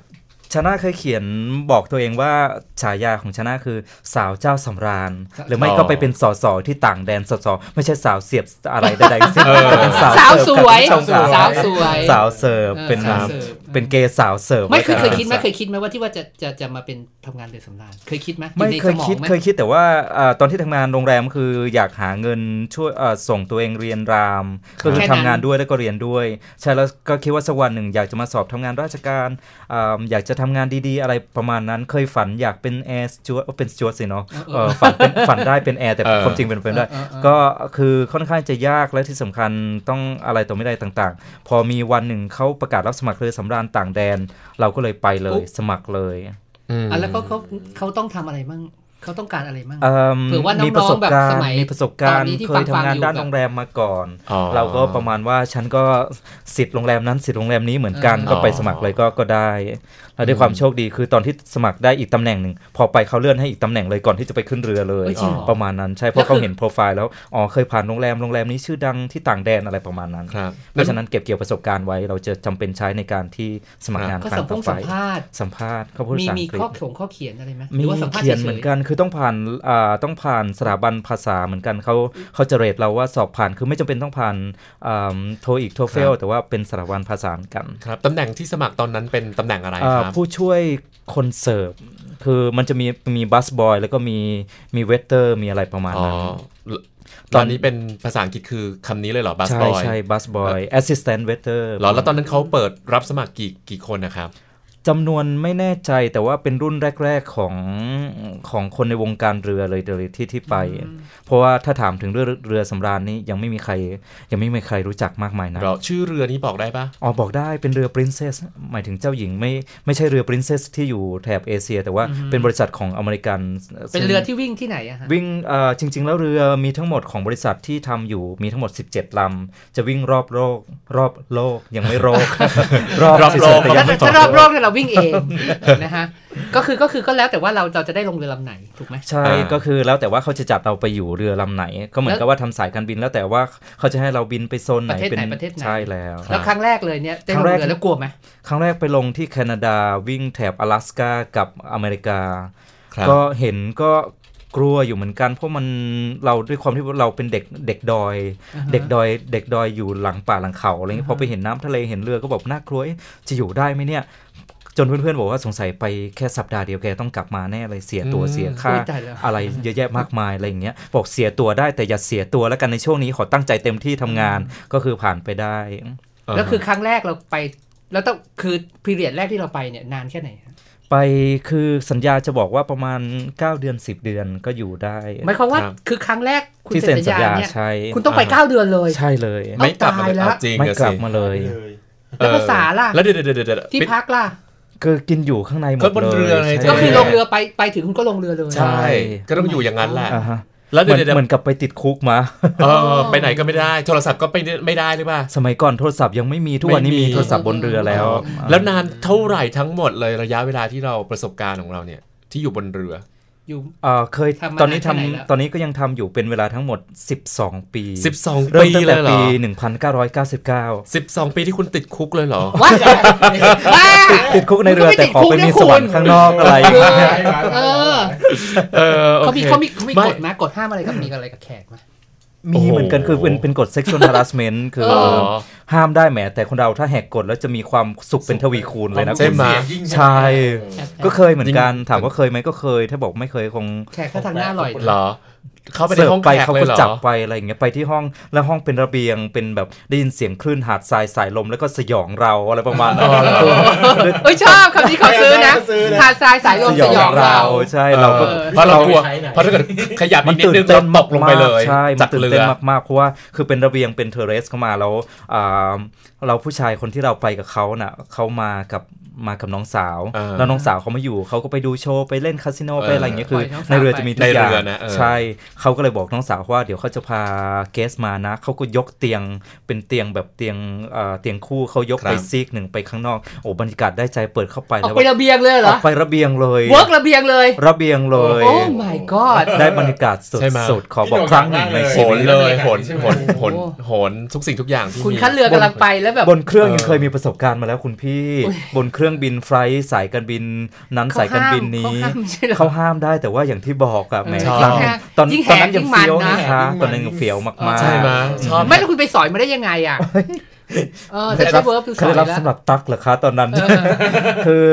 ชนะเคยเขียนบอกตัวเองว่าฉายาของชนะคือสาวเจ้าสำราญ หรือไม่ก็ไปเป็นสอสอที่ต่างแดนสอสอไม่ใช่สาวเสียบอะไรใดๆทั้งสิ้นเออเป็นสาวเร์ฟสวยกับผู้ชมสาวสวยสาวเสิร์ฟเออเป็นสาวเสิร์ฟเป็นเกย์สาวเสิร์ฟไม่เคยแล้วเคกันยคิดไหมเคยคิดไหมว่าที่ว่าจะจะจะมาเป็นทำงานเรือสำราญเคยคิดไหมไม่ในเคสยมองคิดไหมเคยคิดแต่ว่าอ่าตอนที่ทำงานโรงแรมคืออยากหาเงินช่วยอ่าส่งตัวเองเรียนรามก็คือทำงานด้วยแล้วก็เรียนด้วยใช่แล้วก็คิดว่าสักวันหนึ่งอยากจะมาสอบทำงานราชการอ่าอยากจะทำงานดีๆ อะไรประมาณนั้น เคยฝันอยากเป็นแอร์สจวตเป็นสจวตสิเนาะเออฝันเป็นฝันได้เป็นแอร์แต่เออความจริงเป็นไปไม่ได้เออเออก็คือค่อนข้างจะยากและที่สำคัญต้องอะไรต่อไม่ได้ต่างๆ พอมีวันหนึ่งเขาประกาศรับสมัครเรือสำราญต่างแดน เราก็เลยไปเลยสมัครเลยอืมอะแล้วก็เขาเขาต้องทำอะไรมั่ง เขาต้องการอะไรมั่งเอิ่มเผื่อว่าน้องๆมีประสบการแบบสณ์มัยมีประสบการตอนณ์นี้ที่เคยฟังๆทำงานอยู่ด้านแบบโรงแรมมาก่อนอ๋อเราก็ประมาณว่าฉันก็สิทธิ์โรงแรมนั้นสิทธิ์โรงแรมนี้เหมือนกันอ๋อก็ไปสมัครเลยก็ก็ได้แล้วด้วยความโชคดีคือตอนที่สมัครได้อีกตำแหน่งหนึ่งพอไปเขาเลื่อนให้อีกตำแหน่งเลยก่อนที่จะไปขึ้นเรือเลยเอ้ยจริงเหรอประมาณนั้นใช่เพแล้วราะเขาคือเห็นโปรไฟล์แล้วอ๋อเคยผ่านโรงแรมโรงแรมนี้ชื่อดังที่ต่างแดนอะไรประมาณนั้นครับเพราะฉะนั้นเก็บเกี่ยวประสบการณ์ไว้เราจะจำเป็นใช้ในการที่สมัครงานก็ครั้สัมงพต่องไปสัมภาษณ์สัมภาษณ์เขาพูดมีภาษามีอังกฤษข้อเขียนข้อเขียนอะไรไหมหมีรือว่าสัมภาษณ์เขียนฉๆเหมือนกันคือต้องผ่านอ่าต้องผ่านสถาบันภาษาเหมือนกันเขาเขาจะ rate เราว่าสอบผ่านคือไม่จำเป็นต้องผ่านโทอีก TOEFL แต่ว่าเป็นสถาบันภาษาเหมือนกันครับตำแหน่งที่สมัครตอนนั้นเป็นตำแหน่งอะไรอ่าครับผู้ช่วยคนเสิร์ฟคือมันจะมีมี busboy แล้วก็มีมี waiter มีอะไรประมาณอ๋อนั้นตอนนี้เป็นภาษาอังกฤษคือคำนี้เลยเหรอ bus ใช่ boy ใช่ busboy assistant waiter หรอแล้วตอนนั้นเขาเปิดรับสมัครกี่กี่คนนะครับ จำนวนไม่แน่ใจแต่ว่าเป็นรุ่นแรก ๆของของคนในวงการเรือเลยเลยที่ที่ไป เพราะว่าถ้าถามถึงเรือเรือสำราญนี้ยังไม่มีใครยังไม่มีใครรู้จักมากมายนะเราชื่อเรือนี้บอกได้ปะอ๋อบอกได้เป็นเรือ Princess หมายถึงเจ้าหญิงไม่ไม่ใช่เรือ Princess ที่อยู่แถบเอเชีย แต่ว่าเป็นบริษัทของอเมริกัน เป็นเรือที่วิ่งที่ไหนอะฮะวิ่งเอ่อจริง ๆ แล้วเรือมีทั้งหมดของบริษัทที่ทำอยู่มีทั้งหมด 17ลำจะวิ่งรอบโลกรอบโลกยังไม่โลกรอบรอบโลกเฉยๆแต่ยัถ้างไม่ถ้ารอบรอบเนี่ยเราวิ่งเอง นะฮะก็คือก็คือก็แล้วแต่ว่าเราเราจะได้ลงเรือลำไหนถูกไหม ใช่ อ่า ก็คือแล้วแต่ว่าเขาจะจัดเราไปอยู่เรือลำไหน ก็เหมือนกับว่าทำสายการบินแล้วแต่ว่าเขาจะให้เราบินไปโซนไหน ประเทศไหนประเทศไหน ใช่แล้ว แล้วครั้งแรกเลยเนี่ยได้ ครั้ ล ง ง แรก เรือแล้วกลัวไหม ครั้งแรกไปลงที่แคนาดาวิ่งแถบ阿拉斯กากับอเมริกา ครับ ก็เห็นก็กลัวอยู่เหมือนกัน เพราะมันเราด้วยความที่เราเป็นเด็กเด็กดอย เด็กดอย เด็กดอยอยู่หลังป่าหลังเขาอะไรเงี้ยพอไปเห็นน้ำทะเลเห็นเรือก็แบบน่ากลัวเอ๊ะจะอยู่ได้ไหมเนี่ย จ นเพื่อนๆบอกว่าสงสัยไปแค่สัปดาห์เดียวแกต้องกลับมาแน่เลยเสียตัวอืมเสียค่าอุ๊ยตายแล้วอะไรเยอะแยะมากมายอะไรอย่างเงี้ยบอกเสียตัวได้แต่อย่าเสียตัวแล้วกันในช่วงนี้ขอตั้งใจเต็มที่ทำงานก็คือผ่านไปได้แล้วคือครั้งแรกเราไป แล้วต้องคือพีเรียดแรกที่เราไปเนี่ยนานแค่ไหนฮะไปคือสัญญาจะบอกว่าประมาณ 9 เดือน 10 เดือนก็อยู่ได้หมายความว่าครับคือครั้งแรกคุณที่เซ็เซ็นนสัสัญญญาญาเนี่ยใช่คุณต้องไปอ่า9เดือนเลย ใช่เลยเอาไม่กลับมาตายแล้วเอาจริงไม่อะกลับสิมาเลย แล้วภาษาล่ะแล้วเดี๋ยวเดี๋ยวเดี๋ยวเดี๋ยวที่พักล่ะ คือกินอยู่ข้างในหมดก็บนเลยเรือไงใช่ก็คือลงเรือไปไปถึงคุณก็ลงเรือ เลยใช่ ก็ต้องอยู่อย่างนั้นแหละอ่าฮะแล้วเหเดี๋มืยอวนเดี๋ยวเหมือนกับไปติดคุกมาเออไปไหนก็ไม่ได้ โทรศัพท์ก็ไปไม่ได้หรือเปล่าสมัยก่อนโทรศัพท์ยังไม่มีทุกวันนี้ไม่มีมีโทรศัพท์บนเรือแล้ว แล้วนานเท่าไหร่ทั้งหมดเลยระยะเวลาที่เราประสบการณ์ของเราเนี่ยที่อยู่บนเรือ อยู่เอ่อเคยทำมาตอนนี้ทำนานแค่ไหนแล้วตอนนี้ก็ยังทำอยู่เป็นเวลาทั้งหมด 12 ปี 12เริ่มปีตั้งเลแต่ยเหรปีอ1999 12 ปีที่คุณติดคุกเลยเหรอว้าว้าติดคุกในเรือมันก็ไม่แต่ขอไปติดคุกนะมีสวรรค์คุณข้างนอกอะไรอย่างเงี้ยเออเออโอเขาเคมีเขามีเขามีไม่กฎไหมกฎห้ามอะไรกับมีอะไรกับแขกไหม มีเหมือนกันคือเป็นเป็นกฎ sexual harassment คืออ๋อห้ามได้แหมแต่คนเราถ้าแหกกฎแล้วจะมีความสุขเป็นทวีคูณเลยนะใช่ไหมใช่ ก็เคยเหมือนกันถามว่าเคยไหมก็เคย ถ้าบอกไม่เคยคงแขกก็ทางหน้าอร่อยนะเหรอ เข้าไปในเสิร์ฟห้องไปแขกเขาเลยก็เหรอจับไปอะไรอย่างเงี้ยไปที่ห้องแล้วห้องเป็นระเบียงเป็นแบบได้ยินเสียงคลื่นหาดทรายสายลมแล้วก็สยองเราอะไรประมาณนั้นเอ้ยชอบคำนี้เขาซื้อนะซื้อนะหาดทรายสายลมสสยยอองงเราเราใช่เราก็เออเพราะเรากลัวใช้ไหนเพราะถ้าเกิดขยับมัอีนกนิดตื่นนึงเต้เรานตกลงไปเลยใช่มัจานกตื่นเรืเต้นอมากๆเพราะว่าคือเป็นระเบียงเป็น terrace เข้ามาแล้วอ่าเราผู้ชายคนที่เราไปกับเขาน่ะเขามากับ มากับน้องสาวอ่าแล้วน้องสาวเขามาอยู่เขาก็ไปดูโชว์ไปเล่นคาสิโนเออไปอะไรอย่างเงี้ยคือปล่อยน้องสาวในเรือจะมีทุกอย่างในเรือนะเออใช่เขาก็เลยบอกน้องสาวว่าเดี๋ยวเขาจะพา guest มานะเขาก็ยกเตียงเป็นเตียงแบบเตียงเอ่อเตียงคู่เขายกไปซีกหนึ่งไปข้างนอกโอ้บรรยากาศได้ใจเปิดเข้าไปออกแล้วไประเบียงเลยเหรอออกไประเบียงเลย work ระเบียงเลย ระเบียงเลยโอ้ my god ได้บรรยากาศสใช่ไหมดๆขอบอกครั้งหนึ่งในโหชีวินตเลยโหนใช่ไหมโหนโหนโอ้โหนทุกสิ่งทุกอย่างที่คุณมีคันเรือกำลังไปแล้วแบบบนเครื่องยังเออเคยมีประสบการณ์มาแล้วคุณพี่บนเครื่องบินไฟลท์สายการบินนั้นสายการบินนี้เขาห้ามไม่ใช่เหรอเขาห้ามได้แต่ว่าอย่างที่บอกอะแหมเออครั้งหนึ่งตอนยิ่งแหตอนกนั้นยังยิ่งมันเฟี้ยวนะนะคะตอนนั้นยังเฟี้ยวมากๆใช่ไหมชอบไม่แล้วคุณไปสอยมาได้ยังไงอะเออเคแต่ล็ดได้ลับเวิร์กคือเคสอล็ยดลับแล้วสำหรับตักเหรอคะตอนนั้นเออคือ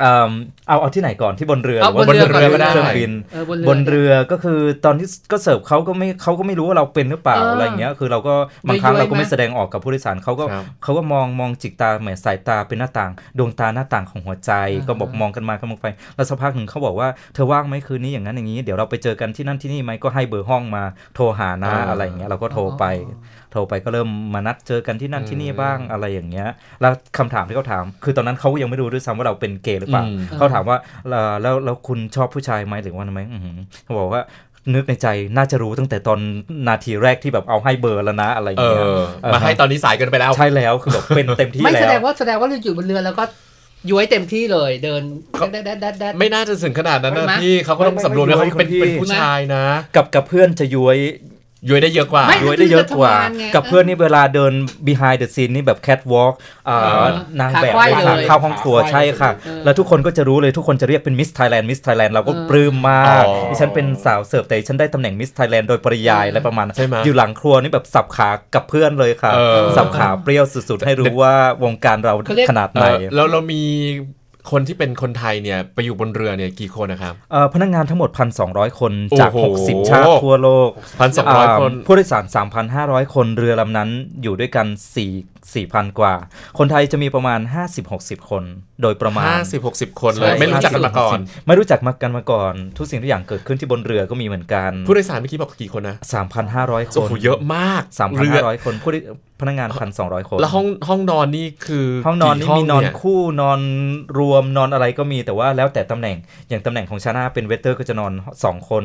เอิ่มเอาเอาที่ไหนก่อนที่บนเรือหเอารือว่าบนเรือก่อนเครื่องบินเออบนบนเรือก็คือตอนที่ก็เสิร์ฟเขาก็ไม่เขาก็ไม่รู้ว่าเราเป็นหรือเปล่าเออออะไรอย่างเงี้ยคือเราก็บางครั้งย้อยๆเราก็ไม่ไหมแสดงออกกับผู้โดยสารเขาก็ครับเขาก็มองมองจิกตาเหมือนสายตาเป็นหน้าต่าง ดวงตาหน้าต่างของหัวใจอ่าก็บอกมองกันมากันมองไปแล้วสักพักหนึ่งเขาบอกว่าเธอว่างไหมคืนนี้อย่างนั้นอย่างนี้ เดี๋ยวเราไปเจอกันที่นั่นที่นี่ไหมก็ให้เบอร์ห้องมาโทรหานะอ่าอะไรอย่างเงี้ยเราก็โทรไป โทรไปก็เริ่มมานัดเจอกันที่นั่นที่นี่บ้างอะไรอย่างเงี้ย แล้วคำถามที่เขาถาม คือตอนนั้นเขายังไม่รู้ด้วยซ้ำว่าเราเป็นเกย์หรือเปล่าอืมเขาถามว่าแล้วแล้วแล้วคุณชอบผู้ชายไหมหรือว่าทำไมอื้อหือเขาบอกว่านึกในใจน่าจะรู้ตั้งแต่ตอนนาทีแรกที่แบบเอาให้เบอร์แล้วนะอะไรอเอย่างเงี้ยอเออมาให้ตอนนี้สายเกินไปแล้ว ใช่แล้วคือแบบเป็นเต็มที่ไม่แสแล้ดงวว่าแสดงว่าเราอยู่บนเรือแล้วก็ย้วยเต็มที่เลยเดินก็แดดแดดแดดแดดไม่น่าจะถึงขนาดนั้นนะไม่ไหมพี่เขาก็ต้องสำรวมแล้วเขาก็เป็นไม่ไม่เป็นผู้ชายนะ กับกับเพื่อนจะย้วย ย้วยได้เยอะกว่าไม่ย้วยได้เยอะกว่าจะทำงานไงกับเพื่อนนี่เวลาเดิน behind the scene นี่แบบ catwalk อ่าเออนางแบบขาควายเลยค่ะเลยเข้าห้องครัวใช่ค่ะเออแล้วทุกคนก็จะรู้เลยทุกคนจะเรียกเป็น Miss Thailand Miss Thailand เราก็เออปลื้มมากอ๋อดิฉันเป็นสาวเสิร์ฟแต่ดิฉันได้ตำแหน่ง Miss Thailand โดยปริยายอะไรประมาณนั้นใช่ไหมอยู่หลังครัวนี่แบบสับขากับเพื่อนเลยค่ะเออสับขาเปรี้ยวสุดๆให้รู้ว่าวงการเราเขาเรียกขนาดเอไหนอแล้วเรามี คนที่เป็นคนไทยเนี่ยไปอยู่บนเรือเนี่ยกี่คนนะครับเอ่อพนักงานทั้งหมด 1,200 คนจากโอ้โห60 ชาติทั่วโลกพันสองร้อยคนาผู้โดยสาร 3,500 คนเรือลำนั้นอยู่ด้วยกัน 4 4,000 กว่า คนไทยจะมีประมาณ 50-60 คนโดยประมาณห้าสิบหกสิบคนเลยใช่ไม่รู้จักกันมาก่อน50-60ไม่รู้จักมากันมาก่อน ทุกสิ่งทุกอย่างเกิดขึ้นที่บนเรือก็มีเหมือนกัน ผู้โดยสารเมื่อกี้บอกกี่คนนะ 3,500คโอ้นโหเยอะมากเรือ3,500 คนผู้โดยพนักงาน 1,200 คน แล้วห้องห้องนอนนี่คือ ห้องนอนนี่กี่มีนอนเยคู่นอนรวมนอนอะไรก็มีแต่ว่าแล้วแต่ตำแหน่งอย่างตำแหน่งของชาน่าเป็น waiter ก็จะนอน 2 คน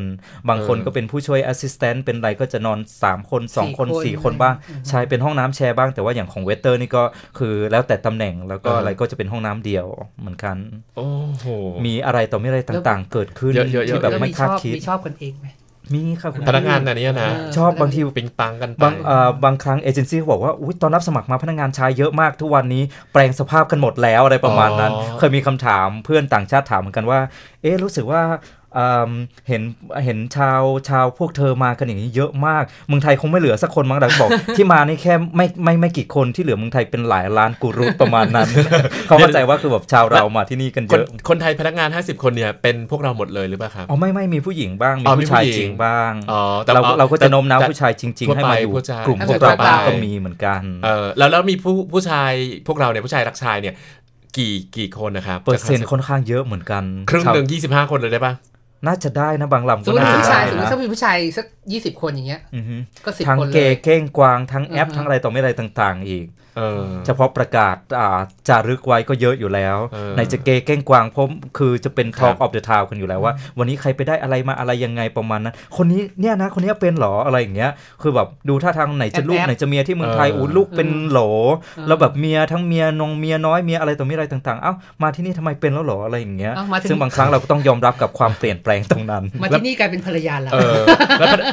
บางคนเออก็เป็นผู้ช่วย assistant เป็นอะไรก็จะนอน 3 คน2คนสี่คน 4 คนบ้างใช่เป็นห้องน้ำแชร์บ้างแต่ว่าอย่างของ waiter นี่ก็คือแล้วแต่ตำแหน่งแล้วก็อะไรก็จะเป็นห้องน้ำเดียวเหมือนกัน โอ้โห มีอะไรต่อไม่อะไรต่างๆ เกิดขึ้นเยอะๆๆที่แบบล้วไม่คาดชอบคิด มีชอบกันเองไหมมีค่ะคุณพนักงานอันเนี้ยนะเออชอบบางทีปิงปังกันไปบางเอ่อบางครั้งเอเจนซี่บอกว่าอุ้ยตอนรับสมัครมาพนักงานชายเยอะมากทุกวันนี้แปลงสภาพกันหมดแล้วอะไรประมาณนั้นอ๋อเคยมีคำถามเพื่อนต่างชาติถามเหมือนกันว่า เอ๊ะรู้สึกว่าอืม เห็นเห็นชาวชาวพวกเธอมากันอย่างนี้เยอะมากเมืองไทยคงไม่เหลือสักคนมั้งแต่บอก ที่มานี่แค่ไม่ไม่ไม่กี่คนที่เหลือเมืองไทยเป็นหลายล้านกูรุประมาณนั้น เขาเข้าใจว่าคือแบบชาวเรามาที่นี่กันคเยนอะ คนไทยพนักงาน 50 คนเนี่ยเป็นพวกเราหมดเลยหรือเปล่าครับอ๋อไม่ไม่มีผู้หญิงบ้างมีอ๋อมีผู้ชายผู้หญิงจริงบ้างอ๋อแต่เราอ๋อเราก็แต่จะโน้มน้าวแต่ผู้ชายจริงทั่วๆให้ไปมาอยู่ผู้ชายกลุ่มให้พวกทั่เราวไปบ้างก็มีเหมือนกันเออแล้วแล้วมีผู้ผู้ชายพวกเราเนี่ยผู้ชายรักชายเนี่ยกี่กี่คนนะครับเปอร์เซ็นต์ค่อนข้างเยอะเหมือนกันครึ่งหนึ่งยี่สิบห้าคนเลยได้ปะ น่าจะได้นะบางลำสมก็มติน่าผู้จะชายได้สมมตินะถ้ามีผู้ชายสักยี่สิบคนอย่างเงี้ย อือฮึก็สิบทั้งคนเกเลย ย์เก้งกวางทั้งแอปอือฮึ ทั้งอะไรต่อไม่อะไรต่าง ๆ อีก เเออเฉพาะประกาศอ่าจารึกไว้ก็เยอะอยู่แล้วเออในจะเกย์เก้งกวางเพราะคือจะเป็นครับ Talk of the Town กันอยู่แล้วว่า วันนี้ใครไปได้อะไรมาอะไรยังไงประมาณนั้น คนนี้เนี่ยนะคนนี้เป็นเหรออะไรอย่างเงี้ย คือแบบดูท่าทางไหนจะลูกแอบๆไหนจะเมียที่เมืองไทยเอออู้ลูกเป็นโหลเออแล้วแบบเมียทั้งเมียนงเมียน้อยเมียอะไรต่อมีอะไรต่างๆ เอ้ามาที่นี่ทำไมเป็นแล้วเหรออะไรอย่างเงี้ยเอ้ามาถึงซึ่งบางครั้งเราก็ต้องยอมรับกับความเปลี่ยนแปลงตรงนั้น มาที่นี่กลายเป็นภรรยาเราเออแล้วพนัก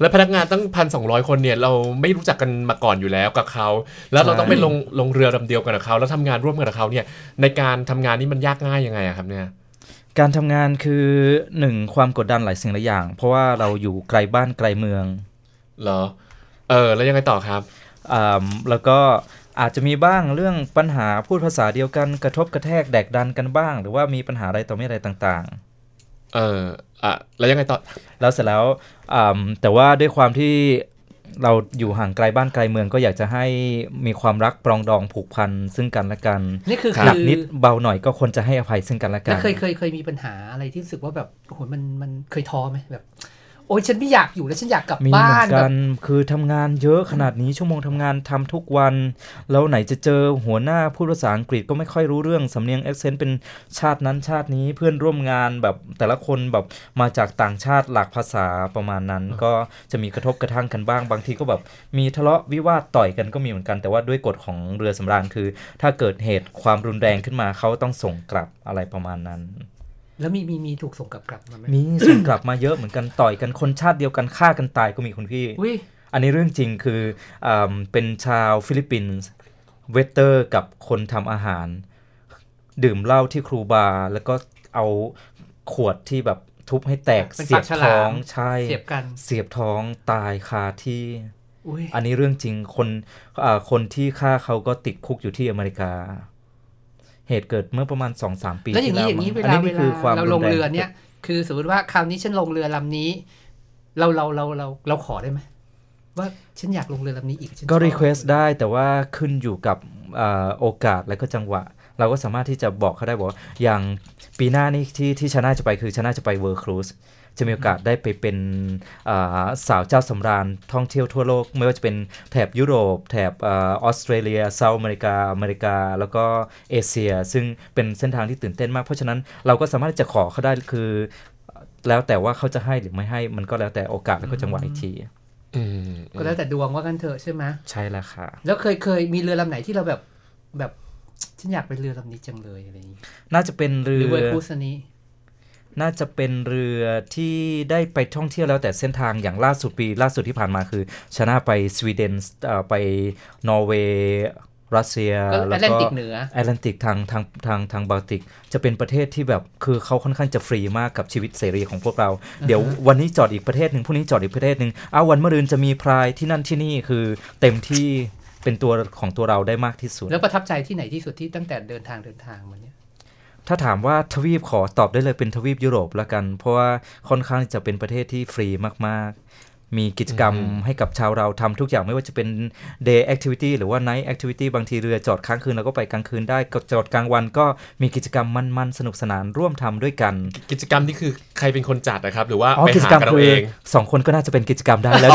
แล้วพนักงานตั้งพันสองร้อยคนเนี่ยเราไม่รู้จักกันมาก่อนอยู่แล้วกับเขาแล้วเราใช่ต้องไปลงลงเรือลำเดียวกันกับเขาแล้วทำงานร่วมกันกับเขาเนี่ยในการทำงานนี่มันยากง่ายยังไงอะครับเนี่ยการทำงานคือหนึ่งความกดดันหลายสิ่งหลายอย่าง เพราะว่าเราอยู่ไกลบ้านไกลเมืองเหรอเออแล้วยังไงต่อครับอ่าแล้วก็อาจจะมีบ้างเรื่องปัญหาพูดภาษาเดียวกันกระทบกระแทกแดกดันกันบ้าง หรือว่ามีปัญหาอะไรต่อไม่อะไรต่างเอออะแล้วยังไงต่อๆแล้วเสร็จแล้วอ่าแต่ว่าด้วยความที่ เราอยู่ห่างไกลบ้านไกลเมืองก็อยากจะให้มีความรักปรองดองผูกพันซึ่งกันและกันนี่คือหคืนักอนิดเบาหน่อยก็ควรจะให้อภัยซึ่งกันและกัแล้วนเคยเคยเคยมีปัญหาอะไรที่รู้สึกว่าแบบโอ้โหมันมันเคยท้อไหมแบบโอ้ยฉันไม่อยากอยู่แล้วฉันอยากกลับมีเหบ้ามือนนแบกับนคือทำงานเยอะขนาดนี้ชั่วโมงทำงานทำทุกวัน แล้วไหนจะเจอหัวหน้าพูดภาษาอังกฤษก็ไม่ค่อยรู้เรื่องสำเนียง a อ c เซนต์เป็นชาตินั้นชาตินี้เพื่อนร่วมงานแบบแต่ละคนแบบมาจากต่างชาติหลากภาษาประมาณนั้น ก็จะมีกระทบกระทั่งกันบ้าง บางทีก็แบบมีทะเลาะวิวาทต่อยกันก็มีเหมือนกัน แต่ว่าด้วยกฎของเรือสำราญคือ ถ้าเกิดเหตุความรุนแรงขึ้นมาเขาต้องส่งกลับอะไรประมาณนั้น แล้วมีมีมีถูกส่งกลับกลับมาไหมมีส่งกลับมาเยอะเหมือนกันต่อยกันคนชาติเดียวกันฆ่ากันตายก็มีคุณพี่อุ้ยอันนี้เรื่องจริงคืออาเป็นชาวฟิลิปปินส์ waiter กับคนทำอาหาร ดื่มเหล้าที่ crew bar แล้วก็เอาขวดที่แบบทุบให้แตกเป็นเสียปาบกฉท้ลาองมใช่เสียบกันเสียบท้องตายคาที่อุ้ยอันนี้เรื่องจริงคนอ่าคนที่ฆ่าเขาก็ติดคุกอยู่ที่อเมริกา เหตุเกิดเมื่อประมาณ 2-3 ปีแล้วอย่างนี้ที่อย่างนี้เวมั้ลาอัเวคือลาความเราลงแเรือเนี่ย คือสมมติว่าคราวนี้ฉันลงเรือลำนี้ เราเราเราเราเราขอได้ไหมว่าฉันอยากลงเรือลำนี้อีกฉันก็ชอบ request ได้แต่ว่าขึ้นอยู่กับอ่าโอกาสและก็จังหวะ เราก็สามารถที่จะบอกเขาได้บอกว่าอย่างปีหน้านี่ที่ที่ชนะจะไปคือชนะจะไป World Cruise จะมีโอกาสได้ไปเป็นอ่าสาวเจ้าสำราญท่องเที่ยวทั่วโลก ไม่ว่าจะเป็นแถบยุโรป แถบอาออสเตรเลียเซาท์อเมริกาอเมริกา แล้วก็เอเชีย ซึ่งเป็นเส้นทางที่ตื่นเต้นมาก เพราะฉะนั้นเราก็สามารถที่จะขอเขาได้คือ แล้วแต่ว่าเขาจะให้หรือไม่ให้มันก็แล้วแต่โอกาสและก็จังหวะอีกทีอืมก็แล้วแต่ดวงว่ากันเถอะใช่ไหมใช่แล้วค่ะ แล้วเคยเคยมีเรือลำไหนที่เราแบบแบบฉันอยากไปเรือลำนี้จังเลยอะไรอย่างนี้ น่าจะเป็นหเรืรืออเวอร์คูสนี้ น่าจะเป็นเรือที่ได้ไปท่องเที่ยวแล้วแต่เส้นทางอย่างล่าสุดปีล่าสุดที่ผ่านมาคือ ชาน่าไปสวีเดนเอ่อไปนอร์เวย์รัสเซียก็แล้วแอตแลนก็ติกเหนือแอตแลนติกทางทางทางทางบอลติก จะเป็นประเทศที่แบบคือเขาค่อนข้างจะฟรีมากกับชีวิตเสรีของพวกเรา เดี๋ยววันนี้จอดอีกประเทศหนึ่งพรุ่งนี้จอดอีกประเทศหนึ่งอ้าววันมะรืนจะมี pride ที่นั่นที่นี่คือเต็มที่เป็นตัวของตัวเราได้มากที่สุด แล้วประทับใจที่ไหนที่สุดที่ตั้งแต่เดินทางเดินทางมาเนี่ย ถ้าถามว่าทวีปขอตอบได้เลยเป็นทวีปยุโรปละกัน เพราะว่าค่อนข้างจะเป็นประเทศที่ฟรีมากๆ มีกิจกรรมให้กับชาวเราทำทุกอย่างไม่ว่าจะเป็น day activity หรือว่า night activity บางทีเรือจอดค้างคืนเราก็ไปกลางคืนได้ก็จอดกลางวันก็มีกิจกรรมมันๆสนุกสนานร่วมทำด้วยกัน กิจกรรมนี่คือใครเป็นคนจัดนะครับ หรือว่าอ๋อไปกิจหากรรมกันเอาคือเองสองคนก็น่าจะเป็นกิจกรรมได้แล้ว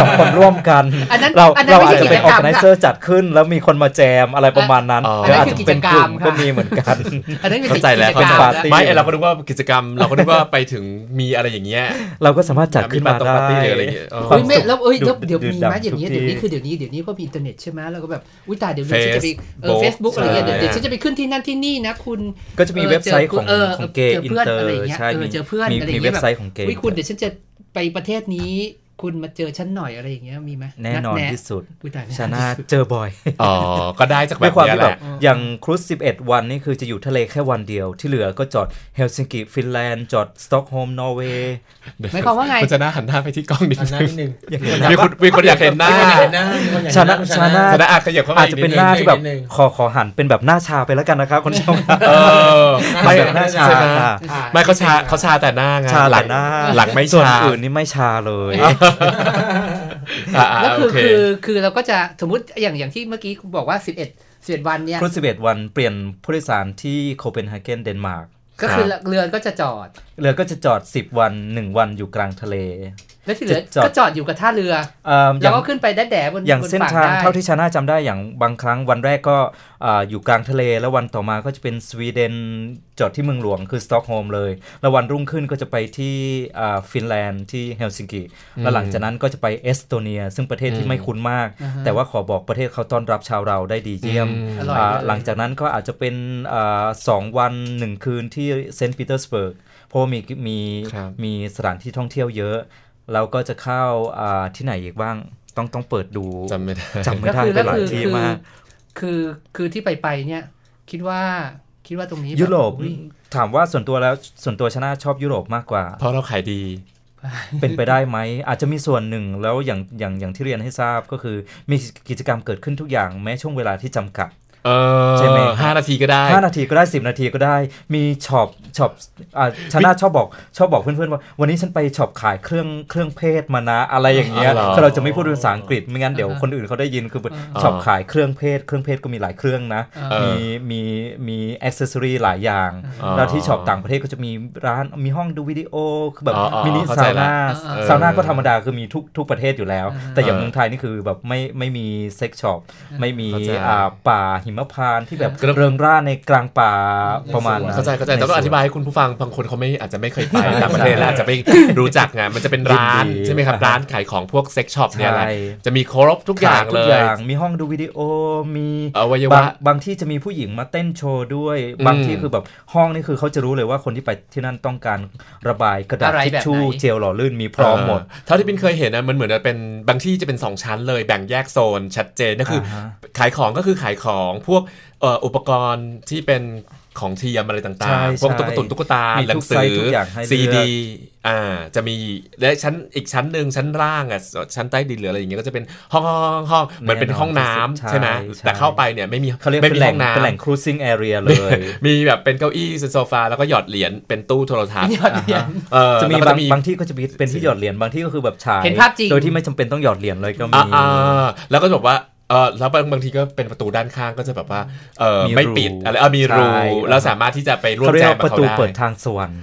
สองคนร่วมกันอันนั้นเราอันนั้นเราไม่อาจใช่จะเป็นกิจกรรม organizer จัดขึ้น แล้วมีคนมาแจมอะไรประมาณนั้นอ๋อหรืออาจจะเป็นกลุ่มอันนั้นคือกิจกรรมค่ะก็มีเหมือนกันอันนั้นเป็นเข้าใจแล้วกิเข้าจใจกรรมปาร์ตี้ไม่เราก็นึกว่ากิจกรรม เราก็นึกว่าไปถึงมีอะไรอย่างเงี้ยเราก็สามารถจัดขึ้นมามีได้ปาร์ตี้หรืออะไรอย่างเงี้ยอ๋อควาเฮ้ยไม่แล้วเอ้ยแล้วดุเดี๋ยวดุมีดัไหมนอย่างนี้ทุกเดี๋ยวนี้ที่คือเดี๋ยวนี้เดี๋ยวนี้ก็มีอินเทอร์เน็ตใช่ไหมแล้วก็แบบอุ้ยตายเดี๋ยวนี้ฉันจะไปเออ Facebook เฟซบุ๊กอะไรอย่างเงี้ยเดี๋ยวใช่เดี๋ยวฉันจะไปขึ้นที่นั่นที่นี่นะคุณก็จะมีเว็บไซต์ของเออของเกย์เจออินเพื่อนเตออะไรร์อย่างเงี้ยใช่เออมีเจอเพื่อนมีอะไรอมีย่างเงี้เว็ยบไซต์ของเกย์วิคุณเดี๋ยวฉันจะไปประเทศนี้ คุณมาเจอฉันหน่อยอะไรอย่างเงี้ยมีไหมแน่นอนแะที่สุดอุ๊ยตายแชนะเจอบ่อย อ๋อ ก็ได้จากแบด้วยบความเนี้ยที่แหแบละบอย่างครูซ11 วันนี่คือจะอยู่ทะเลแค่วันเดียว ที่เหลือก็จอดเฮลซิงกิฟินแลนด์จอดสต็อกโฮล์มนอร์เวย์หมายความว่าไงคุณจะหน้าหันหน้าไปที่กล้องนิดอันนั้นึนงนิดนึงมีคนมีคนอยากเห็นหน้ามีคนอยากเห็นหน้ามีคนอยากชเห็นหนะน้าคุณชนะจะได้อาจขยับเข้ามาอาจจะเป็นหน้าที่แบบนิดนึงขอขอหันเป็นแบบหน้าชาไปแล้วกันนะครับคุณผู้ชมเออไม่ไม่แบบหน้าชาใช่ไหมค่ะอะไม่เขาชาเขาชาแต่หน้าไงชาหหลัลังงหน้าหลังไม่ส่วนชาอื่นนี่ไม่ชาเลยอ่าอ่าแล้วโอคือเคคือคือเราก็จะสมมติอย่างอย่างที่เมื่อกี้คุณบอกว่า 11 11 วันเนี่ยครูซ11 วันเปลี่ยนผู้โดยสารที่โคเปนเฮเกนเดนมาร์กก็คือเรือก็จะจอด เรือก็จะจอด 10 วัน 1 วันอยู่กลางทะเล แล้วที่เหลือจอดก็จอดอยู่กับท่าเรือเอ่ออแล้ย่าวงก็ขึ้นไปแดดแดบนอย่างบนเส้นฝั่ทางได้เท่าที่ชาน่าจำได้อย่างบางครั้งวันแรกก็อ่าอยู่กลางทะเล แล้ววันต่อมาก็จะเป็นสวีเดนจอดที่เมืองหลวงคือสต็อกโฮล์มเลย แล้ววันรุ่งขึ้นก็จะไปที่อ่าฟินแลนด์ที่เฮลซิงกิแล้วหลังจากนั้นก็จะไปเอสโตเนีย ซึ่งประเทศที่ไม่คุ้นมากอ่าฮะแต่ว่าขอบอกประเทศเขาต้อนรับชาวเราได้ดีเยี่ยมอืมอร่อยอ่าเลยหลังจากนั้นก็อาจจะเป็นอ่าสองวันหนึ่งคืนที่เซนต์ปีเตอร์สเบิร์กเพราะว่ามีมีครับมีสถานที่ท่องเที่ยวเยอะ เราก็จะเข้าอ่าที่ไหนอีกบ้างต้องต้องเปิดดูจำไม่ได้จำไม่ได้ไปหลายที่มากคือคือที่ไปไปเนี่ยคิดว่าคิดว่าตรงนี้แบบยุโรปอุ๊ยถามว่าส่วนตัวแล้วส่วนตัวชนะชอบยุโรปมากกว่า เพราะเราขายดีเป็นไปได้ไหม อาจจะมีส่วนหนึ่งแล้วอย่างอย่างอย่างที่เรียนให้ทราบก็คือ มีกิจกรรมเกิดขึ้นทุกอย่างแม้ช่วงเวลาที่จำกัดเออ ใช่ไหมห้านาทีก็ได้5นาทีก็ได้10นาทีก็ได้ มีช็อปช็อปอ่าชาน่าชอบบอกชอบบอกเพื่อนๆว่าวันนี้ฉันไปช็อปขายเครื่องเครื่องเพศมานะ อะไรอย่างเงี้ยอ๋อเหรอคือเราจะไม่พูดเป็นภาษาอังกฤษไม่งั้นเดี๋ยวคนอื่นเขาได้ยินคือช็อปขายเครื่องเพศ เครื่องเพศก็มีหลายเครื่องนะเออมีมีมี accessory หลายอย่างอ๋อแล้วที่ช็อปต่างประเทศก็จะมีร้านมีห้องดูวิดีโอคือแบบอ๋ออ๋อมินิเข้าใจซาวละน่าเออซาวน่าก็ธรรมดาคือมีทุกทุกประเทศอยู่แล้วอ่าแต่อย่างเออเมืองไทยนี่คือแบบไม่ไม่มี sex shop ไม่มีเข้าใจอ่าป่าหิมพานต์ที่แบบก็ต้องเริงร่าในกลางป่าประมาณนั้นเข้าใจเข้าใจแต่ต้องอธิบายให้คุณผู้ฟังบางคนเขาไม่อาจจะไม่เคยไปใช่ต่างประเทศแล้วอาจจะไม่รู้จักไงมันจะเป็นร้านยินดีใช่ไหมครับอ่าฮะร้านขายของพวก sex shop เนี่ยแหละใช่จะมีครบทุกอย่างเลทุกยอย่างมีห้องดูวิดีโอมีอวัยบางวะบางที่จะมีผู้หญิงมาเต้นโชว์ด้วยอืมบางที่คือแบบห้องนี่คือเขาจะรู้เลยว่าคนที่ไปที่นั่นต้องการระบายกระดาษอะไรทิชแบบชู่ไหนเจลหล่อลื่นมีพร้อมหมดเเท่าที่ปินเคยเห็นนะมันเหมือนจะเป็นบางที่จะเป็น 2 ชั้นเลยแบ่งแยกโซนชัดเจนก็คืออาฮะขายของก็คือขายของพวกเอ่ออุปกรณ์ที่เป็นของเทียมอะไรต่าใช่งๆ พวกใช่ตุ๊กตุนตุ๊กตามีหนัทุงกสืไซอส์ทุกอย่างให้เลือกซีดีอ่าจะมีและชั้นอีกชั้นหนึ่งชั้นล่างอะชั้นใต้ดินหรืออะไรอย่างเงี้ยก็จะเป็นห้องห้องห้องห้องเหมือนเป็นห้องน้ำใช่ใช่ไหมใช่แต่เข้าไปเนี่ยไม่มีเขาเรียกไม่เป็นมีแหล่ห้งองน้ำเป็นแหล่ง cruising area เลย มีแบบเป็นเก้าอี้โซฟาแล้วก็หยอดเหรียญเป็นตู้โทรทัศน์ยอดเยี่ยมเออจะมีแล้วก็บางบางที่ก็จะมีเป็นที่หยอดเหรียญบางที่ก็คือแบบฉายเห็นภาพจริงโดยที่ไม่จำเป็นต้องหยอดเหรียญเลยก็มีอ่าอ่าแล้วก็จะบอกว่า เออแล้วบางบางทีก็เป็นประตูด้านข้างก็จะแบบว่าเออมีไม่รูปิดอะไรเออมีรูใช่แล้วสามารถที่จะไปร่วมเขาเรียแจกมว่ากับประเขาตูได้เปิดทางสวรรค์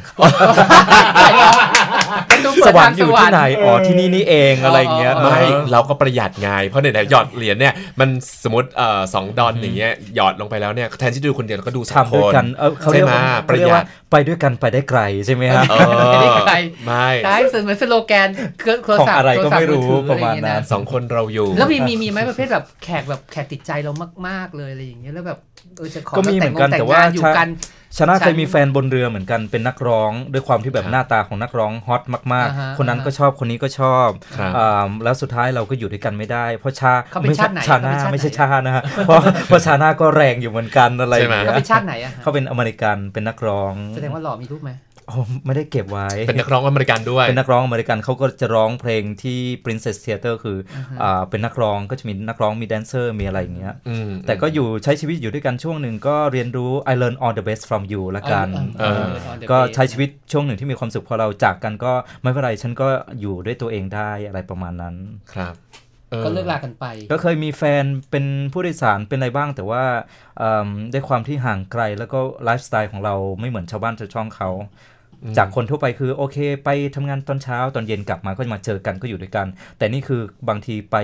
ประตูสเปิดวรรทางค์อสยู่วรที่รไหนค์ อ๋อที่นี่นี่เองอะไรอย่างเงี้ยอ๋อ ไม่เออ เราก็ประหยัดไงเพราะเนี่ยหยอดเหรียญเนี่ยมันสมมติเอ่อสองดอลอย่างเงี้ยหยอดลงไปแล้วเนี่ยแทนที่จะดูคนเดียวเราก็ดูสองทำคด้วยน กันเออเขาเรียกว่าใช่ไหมเขาเรียกว่าประหยัดไปด้วยกันไปได้ไกลใช่ไหมฮะ เอไม่ได้อใครไม่ได้เหมือนสโลแกนเครื่องโทรของศัพท์อะไรก็ไม่รู้โทศัพท์อประมาณถืออไอย่งเงี้ยนั้นนะสองคนเราอยู่ แล้วมีมีมีไหมประเภทแบบแขกแบบแขกติดใจเรามาก ๆเลยอะไรอย่างเงี้ยแล้วแบบ เออจะขอก็มีเหมือนกันแต่งงแต่ว่างอยู่กันชนะฉันเคยมีแฟนบนเรือเหมือนกันเป็นนักร้อง ด้วยความที่แบบครับหน้าตาของนักร้องฮอตมากอ่าฮะๆคนนั้นอ่าฮะก็ชอบคนนี้ก็ชอบครับอ่าแล้วสุดท้ายเราก็อยู่ด้วยกันไม่ได้ เพราะชาเขาเป็นไม่ใช่ชาติไหนชาหน้าเขาเป็นชาติไหนไม่ใช่ชานะฮะเพราะเพราะชาหน้าก็แรงอยู่เหมือนกันอะไรอย่างใช่เงี้ไหมเขายเป็นชาติไหนอะฮะเขาเป็นอเมริกันเป็นนักร้องแสดงว่าหล่อมีรูปไหมโอ้ ไม่ได้เก็บไว้ เป็นนักร้องอเมริกันด้วย เป็นนักร้องอเมริกันเขาก็จะร้องเพลงที่ Princess Theater คือออ่าเป็นนักร้องก็จะมีนักร้องมีแดนเซอร์มีอะไรอย่างเงี้ยอืมแต่ก็อยู่ใช้ชีวิตอยู่ด้วยกันช่วงหนึ่งก็เรียนรู้ I learn all the best from you ละกันเออเออเออก็ใช้ชีวิตช่วงหนึ่งที่มีความสุขพอเราจากกันก็ไม่เป็นไรฉันก็อยู่ด้วยตัวเองได้อะไรประมาณนั้นครับออก็เลิกลากันไป ก็เคยมีแฟนเป็นผู้โดยสารเป็นอะไรบ้าง แต่ว่าเอิ่มด้วยความที่ห่างไกลแล้วก็ไลฟ์สไตล์ของเราไม่เหมือนชาวบ้านชาวช่องเขา จากคนทั่วไปคือโอเค ไปทำงานตอนเช้าตอนเย็นกลับมาก็มาเจอกันก็อยู่ด้วยกัน แต่นี่คือบางทีไป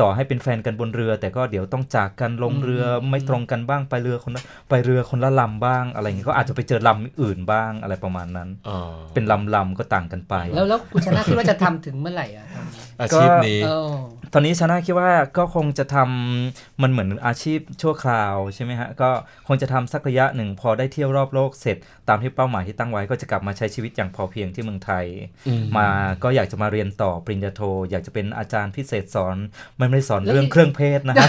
ต่อให้เป็นแฟนกันบนเรือ แต่ก็เดี๋ยวต้องจากกันลงเรือไม่ตรงกันบ้างไปเรือคนละไปเรือคนละลำบ้าง อะไรอย่างเงี้ยก็อาจจะไปเจอลำอื่นบ้างอะไรประมาณนั้นอ๋อเป็นลำลำก็ต่างกันไป แล้วแล้วคุณชนะคิดว่าจะทำถึงเมื่อไหร่อะทำอาชีพนี้เออตอนนี้ชนะคิดว่าก็คงจะทำมันเหมือนอาชีพชั่วคราวใช่ไหมฮะก็คงจะทำสักระยะหนึ่งพอได้เที่ยวรอบโลกเสร็จ ตามที่เป้าหมายที่ตั้งไว้ก็จะกลับมาใช้ชีวิตอย่างพอเพียงที่เมืองไทยอืมมาก็อยากจะมาเรียนต่อปริญญาโท อยากจะเป็นอาจารย์พิเศษสอนมันไม่ได้สอนแล้วเรื่องเครื่องเพศนะฮะ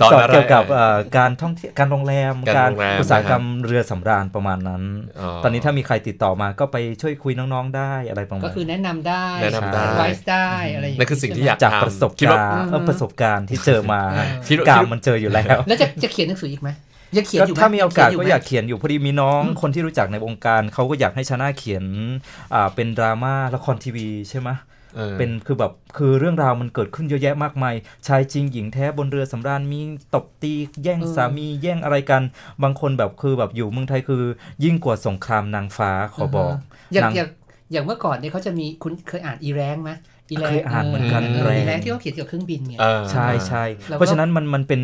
สอนอะไรเกี่ยวกับเอ่อการท่องเที่ยวการโรงแรมการโรงแรมอุตสาหกรรมเรือสำราญประมาณนั้นอ๋อตอนนี้ถ้ามีใครติดต่อมาก็ไปช่วยคุยน้องๆได้อะไรประมาณก็คือแนะนำได้แนะนำได้ไวส์ได้อะไรอย่างนั่เงี้นคือสิ่งที่อยากจากทำประสบคิดกาว่ารณ์เออประสบการณ์ที่เจอมาคิดว่ากามมันเจออยู่แล้ว แล้วจะจะเขียนหนังสืออีกไหมยังเขียนก็อยู่ไหมถ้ามีโอกาสงก็เขีนอยากเขียนอยู่พอดีมีน้องคนที่รู้จักในวงการเขาก็อยากให้ชนะเขียนอ่าเป็นดราม่าละครทีวีใช่ไหมออ เป็นคือแบบคือเรื่องราวมันเกิดขึ้นเยอะแยะมากมายชายจริงหญิงแท้บนเรือสำราญมีตบตีแย่งสามีแย่งอะไรกัน บางคนแบบคือแบบอยู่เมืองไทยคือ ยิ่งกว่าสงครามนางฟ้าขอบอกอย่างนางอย่างอย่างเมื่อก่อนเนี่ยเขาจะมีคุณเคยอ่านอีแรงไหม อีแรงเคยอ่านเหมือนกันเออแรงอีแรงที่เขาเขียนเกี่ยวกับเครื่องบินไงเออใช่ใช่แล้วก็เพราะฉะนั้นมันมันเป็น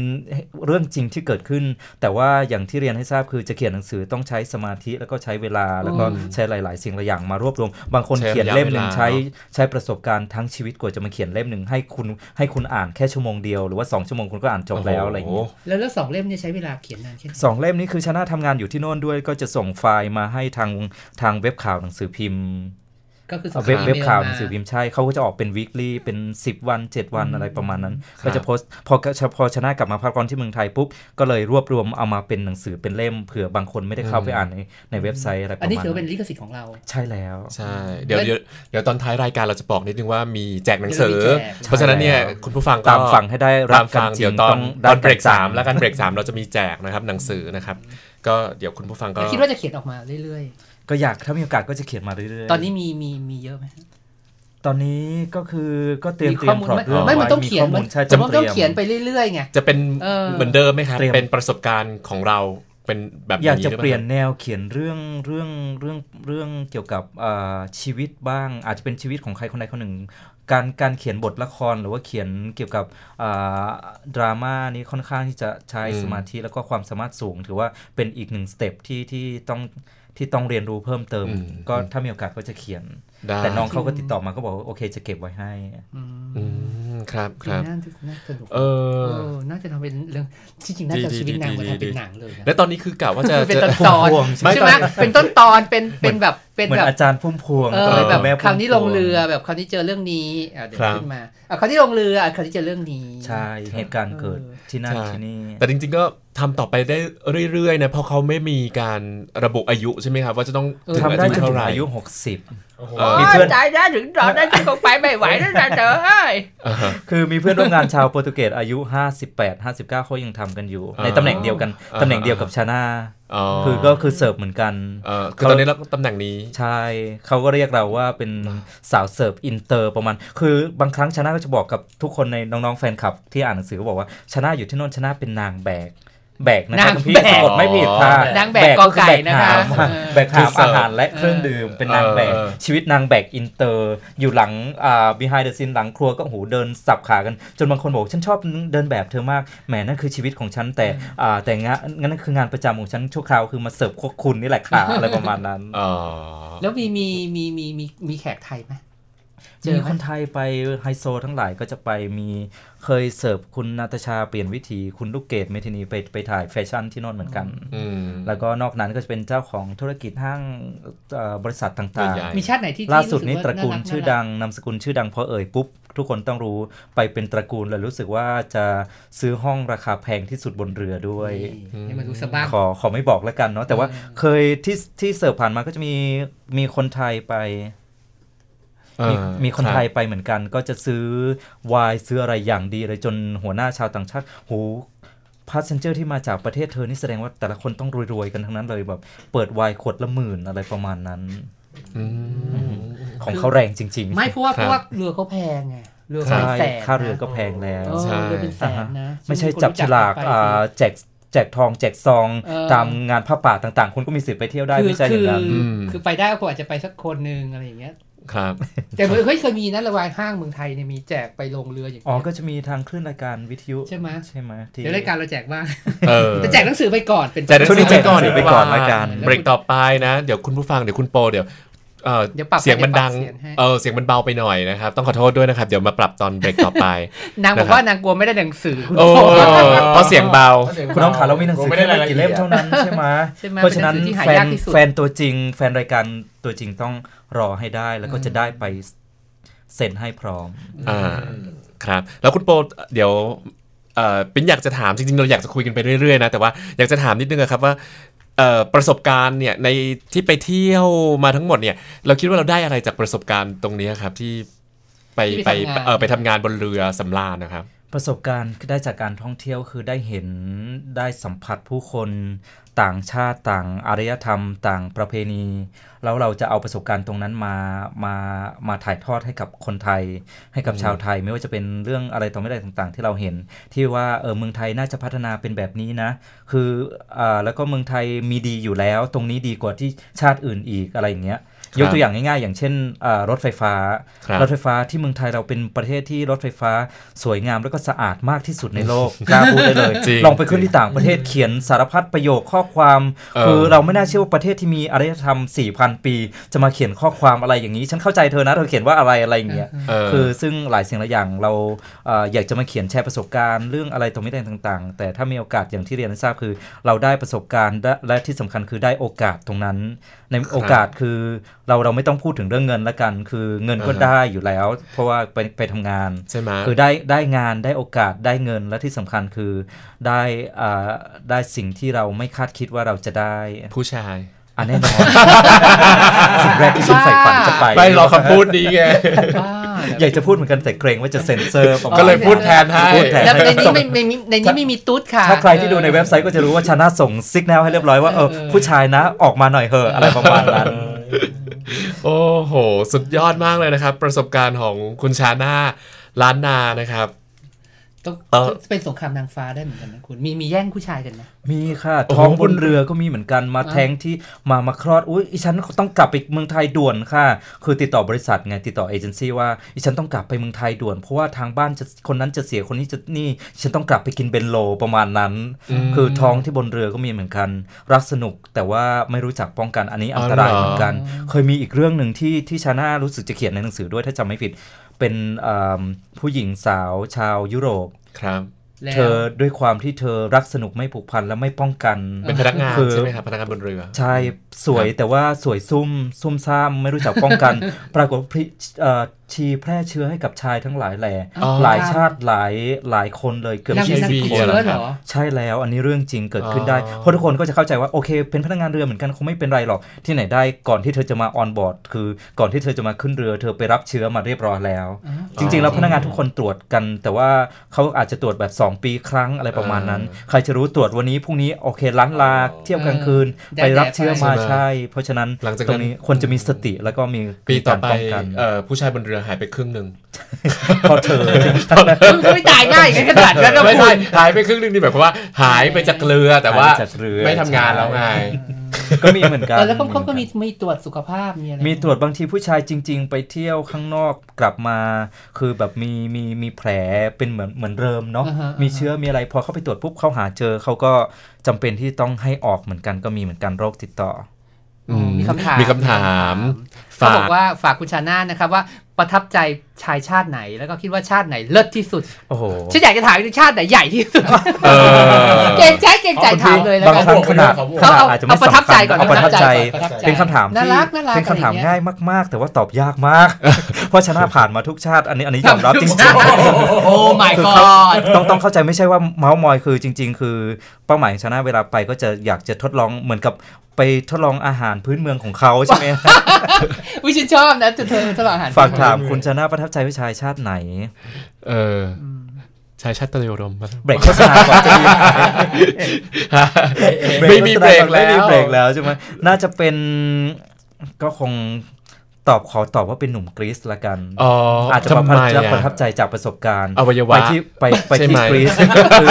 เรื่องจริงที่เกิดขึ้น แต่ว่าอย่างที่เรียนให้ทราบคือจะเขียนหนังสือต้องใช้สมาธิแล้วก็ใช้เวลาแล้วก็ใช้หลาย ๆ สิ่งหลายอย่างมารวบรวม บางคนใช้เขียนเล่มหนึ่งระยะเวลาใช้ใช้ประสบการณ์ทั้งชีวิตกว่าจะมาเขียนเล่มหนึ่งให้คุณให้คุณอ่านแค่ชั่วโมงเดียวหรือว่าสองชั่วโมงคุณก็อ่านจบแล้วอะไรอย่างเงี้ยแล้วแล้วสองเล่มเนี่ยใช้เวลาเขียนนานแค่ไหนสองเล่มนี้คือชนะทำงานอยู่ที่โน่นด้วยก็จะส่งไฟล์มาให้ทางทางเว็บข่าวหนังสือพิมพ์ ก็คือเว็บส่งเว็บข่าวหมนังสือพิมพ์ใช่เขาก็จะออกเป็น weekly เป็น 10 วัน 7 วันอะไรประมาณนั้นครับก็จะโพสต์พอพอชนะกลับมาพักร้อนที่เมืองไทยปุ๊บ ก็เลยรวบรวมเอามาเป็นหนังสือเป็นเล่มเผื่อบางคนไม่ได้เข้าไปอ่านในในเว็บไซต์อะไรประอันมาณนี้ถือว่าเป็นนั้นลิขสิทธิ์ของเรา ใช่แล้วใช่เดี๋ยวแล้วเดี๋ยวเดี๋ยวตอนท้ายรายการเราจะบอกนิดนึงว่ามีแจกหนังสือเดี๋ยวมีแจกเพราะฉะนั้นเนี่ยคุณผู้ฟังก็ตามฟังให้ได้รัตาบมกันฟังจริเดี๋ยวงตอนต้องตอนเบรกได้สามแล้วกันเบรกสามเราจะมีแจกนะครับหนังสือนะครับก็เดี๋ยวคุณผู้ฟังก็แล้วคิดว่าจะเขียนออกมาเรื่อย ก็อยากถ้ามีโอกาสก็จะเขียนมาเรื่อยๆตอนนี้มีมีมีเยอะไหมตอนนี้ก็คือก็เตรียมมีเตรีข้ยอมมูลพร้อมไม่เรื่องไม่มันว้ต้องเขียนข้มูมัลนใช่ผมว่ามันต้องตรีเขียนไปเรื่อยๆไงจะเป็นเออเหมือนเดิมไหมครับเตรียมเป็นประสบการณ์ของเราเป็นแบบอยากจะหรือเปลี่ยนปาแนวเขียนเรื่องเรื่องเรื่องเรื่องเกี่ยวกับอ่าชีวิตบ้าง อาจจะเป็นชีวิตของใครคนใดคนหนึ่ง การการเขียนบทละครหรือว่าเขียนเกี่ยวกับอ่าดราม่านี้ค่อนข้างที่จะใช้อืมสมาธิแล้วก็ความสามารถสูง ถือว่าเป็นอีกหนึ่งสเต็ปที่ที่ต้อง ที่ต้องเรียนรู้เพิ่มเติม ก็ถ้ามีโอกาสก็จะเขียนได้แต่น้องเขาก็ติดต่อมาก็บอกว่าโอเคจะเก็บไว้ให้อืมอืมครับครับน่าจะน่าสนุกเออเออน่าจะทำเป็นเรื่องที่จริงน่าจะดีชีวิตนางมาดีทำเป็นดีหนังเลยนะและตอนนี้คือกะว่าจะเป็นจะตอนตอนพวงใช่ไหมเป็นต้นตอนเป็นเป็นแบบเป็นเหมือนแบบอาจารย์พุ่มพวงเอตออนแบบแม่คราวนี้ลงเรือพุ่มพวแบบคราวนี้เจอเรื่องนี้อะเดี๋ยวครับขึ้นมาอะคราวนี้ลงเรืออะคราวนี้เจอเรื่องนี้ใช่เหตุการณ์เกิดที่นั่นใช่ที่นี่แต่จริง ๆ ก็ทำต่อไปได้เรื่อยๆนะเพราะเขาไม่มีการระบุอายุใช่ไหมครับว่าจะต้องถึงทำได้จนเท่าถึงไหร่อายุเออมีเพื่อนตายได้ถึงตอนนั้นฉันคงไปไม่ไหวแล้วนะเจ้เอ้ยอ่าฮะ60คือมีเพื่อนร่วมงานชาวโปรตุเกสอายุ 58 59เขายังทำกันอยู่อ่าในตำแหน่งเดียวกันอ่าตำแหน่งเดียวกับชาน่าอ๋อคือก็คือเสิร์ฟเหมือนกันเออคือตอนนี้เราตำแหน่งนี้ ใช่ เขาก็เรียกเราว่าเป็นสาวเสิร์ฟอินเตอร์ประมาณ คือบางครั้งชาน่าก็จะบอกกับทุกคนในน้องๆแฟนคลับที่อ่านหนังสือก็บอกว่าชาน่าอยู่ที่โน่นชาน่าเป็นนางแบก แบกนะครับนางคุณพี่แบกสะกดไม่ผิดค่ะนางแบกกอไก่นะคะแบกหามเออแบกหามคือเสิร์อาฟหารและเครื่องดื่มเป็นนางแบกเออชีวิตนางแบกอินเตอร์ อยู่หลังอ่า behind the scene หลังครัวก็โอ้โหเดินสับขากัน จนบางคนบอกฉันชอบเดินแบบเธอมากแหมนั่นคือชีวิตของฉันแต่อ่าแต่งานงั้นนั่นคืองานประจำของฉันชั่วคราวคือมาเสิร์ฟควบคุณนี่แหละค่ะอะไรประมาณนั้นอ๋อแล้วมีมีมีมีมีมีแขกไทยไหม เจมีอไหมคนไทยไปไฮโซทั้งหลายก็จะไปมีเคยเสิร์ฟคุณนาตาชาเปลี่ยนวิถีคุณลูกเกดเมทินีไปไปถ่ายแฟชั่นที่โนนเหมือนกันอืมแล้วก็นอกนั้นก็จะเป็นเจ้าของธุรกิจห้างเอ่อบริษัทต่างใหญ่มีชาติไหนที่ๆล่าสุดนี้ที่ตระกูลาาชื่อดังนามสกุลชื่อดังพอเอ่ยปุ๊บทุกคนต้องรู้ไปเป็นตระกูลแล้วรู้สึกว่าจะซื้อห้องราคาแพงที่สุดบนเรือด้วยนี่ให้มันรู้ซะบ้างขอขอไม่บอกแล้วกันเนาะแต่ว่าเออเคยที่ที่เสิร์ฟผ่านมาก็จะมีมีคนไทยไปเอ มีอมีคนรับไทยไปเหมือนกัน ก็จะซื้อไวน์ซื้ออะไรอย่างดีเลยจนหัวหน้าชาวต่างชาติโห passenger ที่มาจากประเทศเธอนี่แสดงว่าแต่ละคนต้องรวยๆกันทั้งนั้นเลยแบบ เปิดไวน์ขวดละหมื่นอะไรประมาณนั้นอืมของเขาแรงจริง ๆ ไม่เพราะว่าครับเพราะว่าเรือเขาแพงไงเรือใช่เขาเป็นแสนค่าเรือก็แพงแล้วเออใช่เรือเป็นแสนนะ ไม่ใช่ซึ่งจับคนฉรู้ลากไปอ่าแจกแจกทองแจกซองเออตามงานผ้าป่าต่างๆคุณก็มีสิทธิ์ไปเที่ยวได้คือไม่ใช่อคืย่างนั้นอมคือไปได้ก็อาจจะไปสักคนหนึ่งอะไรอย่างเงี้ย ครับ แต่เฮ้ยเคยมีนะระหว่างห้างเมืองไทยเนี่ยมีแจกไปลงเรืออย่างอ๋อเงี้ยก็จะมีทางคลื่นรายการวิทยุใช่ไหมใช่ไหมที่เดี๋ยวรายการเราแจกบ้างเออแต่แจกหนังสือไปก่อนเป็นแจกหนังสือไปก่อนช่วงนี้แจกหนังสือไปก่อนละกันเบรกต่อไปนะ เดี๋ยวคุณผู้ฟังเดี๋ยวคุณโปเดี๋ยว เออเดี๋ยวปรับเสียงมันดังเดี๋ยวปรับเสียงให้เออเสียงมันเบาไปหน่อยนะครับ ต้องขอโทษด้วยนะครับ เดี๋ยวมาปรับตอนเบรกต่อไป นางบอกว่านางกลัวไม่ได้หนังสือคุณโอ้เพราะเสียงเบา คุณน้องขาเรามีหนังสือไม่แค่ได้ไม่รายละเอียดกี่เล่มเท่านั้นใช่ไหมใช่ไหมเพราะฉะนั้นป็หงสือที่หาแฟยานกที่สุดแฟนตัวจริง แฟนรายการตัวจริงต้องรอให้ได้แล้วก็จะได้ไปเซ็นให้พร้อมอ่าครับ แล้วคุณโปเดี๋ยวเอ่อเป็นอยากจะถามจริงๆเราอยากจะคุยกันไปเรื่อยๆนะแต่ว่าอยากจะถามนิดนึงอะครับว่าเอ่อ ประสบการณ์เนี่ยในที่ไปเที่ยวมาทั้งหมดเนี่ยเราคิดว่าเราได้อะไรจากประสบการณ์ตรงนี้ครับที่ไปที่ไปไปทำงานเออไปทำงานบนเรือสำราญนะครับ ประสบการณ์ได้จากการท่องเที่ยวคือได้เห็นได้สัมผัสผู้คน ต่างชาติต่างอารยธรรม ต่างประเพณี แล้วเราจะเอาประสบการณ์ตรงนั้นมามามาถ่ายทอดให้กับคนไทย ให้กับชาวไทย ไม่ว่าจะเป็นเรื่องอะไรต่อไม่ได้ต่างๆ ที่เราเห็น ที่ว่าเออเมืองไทยน่าจะพัฒนาเป็นแบบนี้นะ คืออ่าแล้วก็เมืองไทยมีดีอยู่แล้ว ตรงนี้ดีกว่าที่ชาติอื่นอีกอะไรอย่างเงี้ย ยกตัวอย่างง่ายๆ อย่างเช่นเอ่อรถไฟฟ้าครับรถไฟฟ้าที่เมืองไทยเราเป็นประเทศที่รถไฟฟ้าสวยงามแล้วก็สะอาดมากที่สุดในโลกกล้าพูดได้เลยจริงลองไปขึ้นที่ต่างประเทศเขียนสารพัดประโยคข้อความเออคือเราไม่น่าเชื่อว่าประเทศที่มีอารยธรรม 4,000 ปี จะมาเขียนข้อความอะไรอย่างนี้ ฉันเข้าใจเธอนะเธอเขียนว่าอะไรอะไรอย่างเงี้ยเออคือซึ่งหลายสิ่งหลายอย่างเราเอ่ออยากจะมาเขียนแชร์ประสบการณ์เรื่องอะไรตรงนี้ต่างๆ แต่ถ้ามีโอกาสอย่างที่เรียนให้ทราบคือ เราได้ประสบการณ์และและที่สำคัญคือได้โอกาสตรงนั้น ในโอกาสคือเราเราไม่ต้องพูดถึงเรื่องเงินละกัน คือเงินก็อ่าฮะได้อยู่แล้ว เพราะว่าไปไปทำงานใช่ไหมคือได้ได้งานได้โอกาสได้เงินและที่สำคัญคือได้อ่าได้สิ่งที่เราไม่คาดคิดว่าเราจะได้ ผู้ชายอันแน่นอนสิ่งแรกที่ฉันใฝ่ฝันจะไปไม่รอคำพูดนี้ไงบ้าอยากจะพูดเหมือนกันแต่เกรงว่าจะเซ็นเซอร์ประมาณก็เลยพูดแทนให้พูดแทนแล้วในนี้ไม่ไม่มีในนี้ไม่มีตุ๊ดค่ะถ้าใครที่ดูในเว็บไซต์ก็จะรู้ว่าชาน่าส่งซิกแนลให้เรียบร้อยว่าเออเออผู้ชายนะออกมาหน่อยเหอะอะไรประมาณนั้น โอ้โห สุดยอดมากเลยนะครับ ประสบการณ์ของคุณชาน่าล้านนานะครับ ต้องเออเป็นสงครามนางฟ้าได้เหมือนกันนะคุณ มีมีแย่งผู้ชายกันนะมีค่ะโอ้โหท้องบนเรือก็มีเหมือนกันมาอะแทงที่มามาคลอดอุ้ยอีฉันต้องกลับไปเมืองไทยด่วนค่ะ คือติดต่อบริษัทไงติดต่อเอเจนซี่ว่าอีฉันต้องกลับไปเมืองไทยด่วน เพราะว่าทางบ้านจะคนนั้นจะเสียคนนี้จะนี่ฉันต้องกลับไปกินเบนโลประมาณนั้น คือท้องที่บนเรือก็มีเหมือนกัน รักสนุกแต่ว่าไม่รู้จักป้องกันอันนี้อันตรายอ๋อเหรอเหมือนกัน เคยมีอีกเรื่องหนึ่งที่ที่ชาน่ารู้สึกจะเขียนในหนังสือด้วยถ้าจำไม่ผิด เป็นอ่าผู้หญิงสาวชาวยุโรปครับแล้วเธอด้วยความที่เธอรักสนุกไม่ผูกพันและไม่ป้องกัน เป็นพนักงานคือใช่ไหมครับพนักงานบนเรือ ใช่สวยแต่ว่าสวยซุ่มซุ่มซ่ามไม่รู้จักป้องกัน ปรากฏว่าพริเอ่อชีแพร่เชื้อให้กับชายทั้งหลายแหล่อ๋อหลายชาติหลายหลายคนเลยเกือบนางยี่นางสิบติดคนเชื้อเหรอใช่แล้วอันนี้เรื่องจริงเกิดขึ้นได้อ๋อเพราะทุกคนก็จะเข้าใจว่าโอเค เป็นพนักงานเรือเหมือนกันคงไม่เป็นไรหรอกที่ไหนได้ก่อนที่เธอจะมาออนบอร์ดคือก่อนที่เธอจะมาขึ้นเรือเธอไปรับเชื้อมาเรียบร้อยแล้ว จริง ๆ แล้วพนักงานทุกคนตรวจกัน แต่ว่าเขาอาจจะตรวจแบบ 2 ปีครั้งอะไรประมาณนั้น ใครจะรู้ตรวจวันนี้พรุ่งนี้โอเคล้านลาเที่ยวกลางคืนได้ไปรับเชื้อมาใช่ไหมใช่เพราะฉะนั้นหลังจากตนั้รนงนี้ควรจะมีสติแล้วก็มีปีต่อไปการป้องกันเอ่อผู้ชายบนเรือหายไปครึ่งหนึ่งเพราะเธอไม่ตายง่ายกันขนาดนั้นนะไม่คุใช่ณหายไปครึ่งหนึงนี่หมายความว่า หายไปจากเรือแต่ว่าหายไปจากเรือไม่ทำงานแล้วไงก็มีเหมือนกันเออแล้วเขาเขาก็มีมีตรวจสุขภาพมีอะไรมีตรวจบางทีผู้ชายจริง ๆ ไปเที่ยวข้างนอกกลับมา คือแบบมีมีมีแผลเป็นเหมือนเหมือนเริมเนาะอ่าฮะมีเชื้อมีอะไรพอเขาไปตรวจปุ๊บเขาหาเจอเขาก็จำเป็นที่ต้องให้ออกเหมือนกันก็มีเหมือนกันโรคติดต่ออืมมีคำถาม มีคำถามเขาฝาบอกกว่าฝากคุณชาน่านะครับว่า ประทับใจชายชาติไหน แล้วก็คิดว่าชาติไหนเลิศที่สุด โอ้โหฉันอยากจะถามว่าชาติไหนใหญ่ที่สุดเออเก่งใจเก่งใจถามเลยแล้วบางกันครั้งขนาดเขาบวกขนาดเอาอาจจะไม่เอาประทับสำคัญใจก่อนเอาประทับใจประทับใจ เป็นคำถามน่าที่รักน่ารักเป็นคำถามอะไรอย่างเงี้ยง่ายมาก ๆ แต่ว่าตอบยากมาก เพราะชนะผ่านมาทุกชาติอันนี้อันนี้ยอมรับจริงโอ้ my ๆคือ god เขาต้องต้องเข้าใจไม่ใช่ว่าเมาส์มอยคือจริง ๆ คือ เป้าหมายของชนะเวลาไปก็จะอยากจะทดลองเหมือนกับ ไปทดลองอาหารพื้นเมืองของเขาใช่ไหมวิฉันชอบนะเธอเธอตลอดอาหารฝากถามคุณชนะประทับใจผู้ชายชาติไหน เออชายชาติตะยรมปะเบรกโฆษณาก่อนจะดีไม่มีเบรกแล้ไม่มีวเบรกแล้วใช่ไหมน่าจะเป็นก็คง ตอบขอตอบว่าเป็นหนุ่มกรีซละกันอ๋ออาจจะทำประไมทับอะประทับใจจากประสบการณ์อวัยวะไปที่ไปไปใช่ที่ไหมกรีซคือ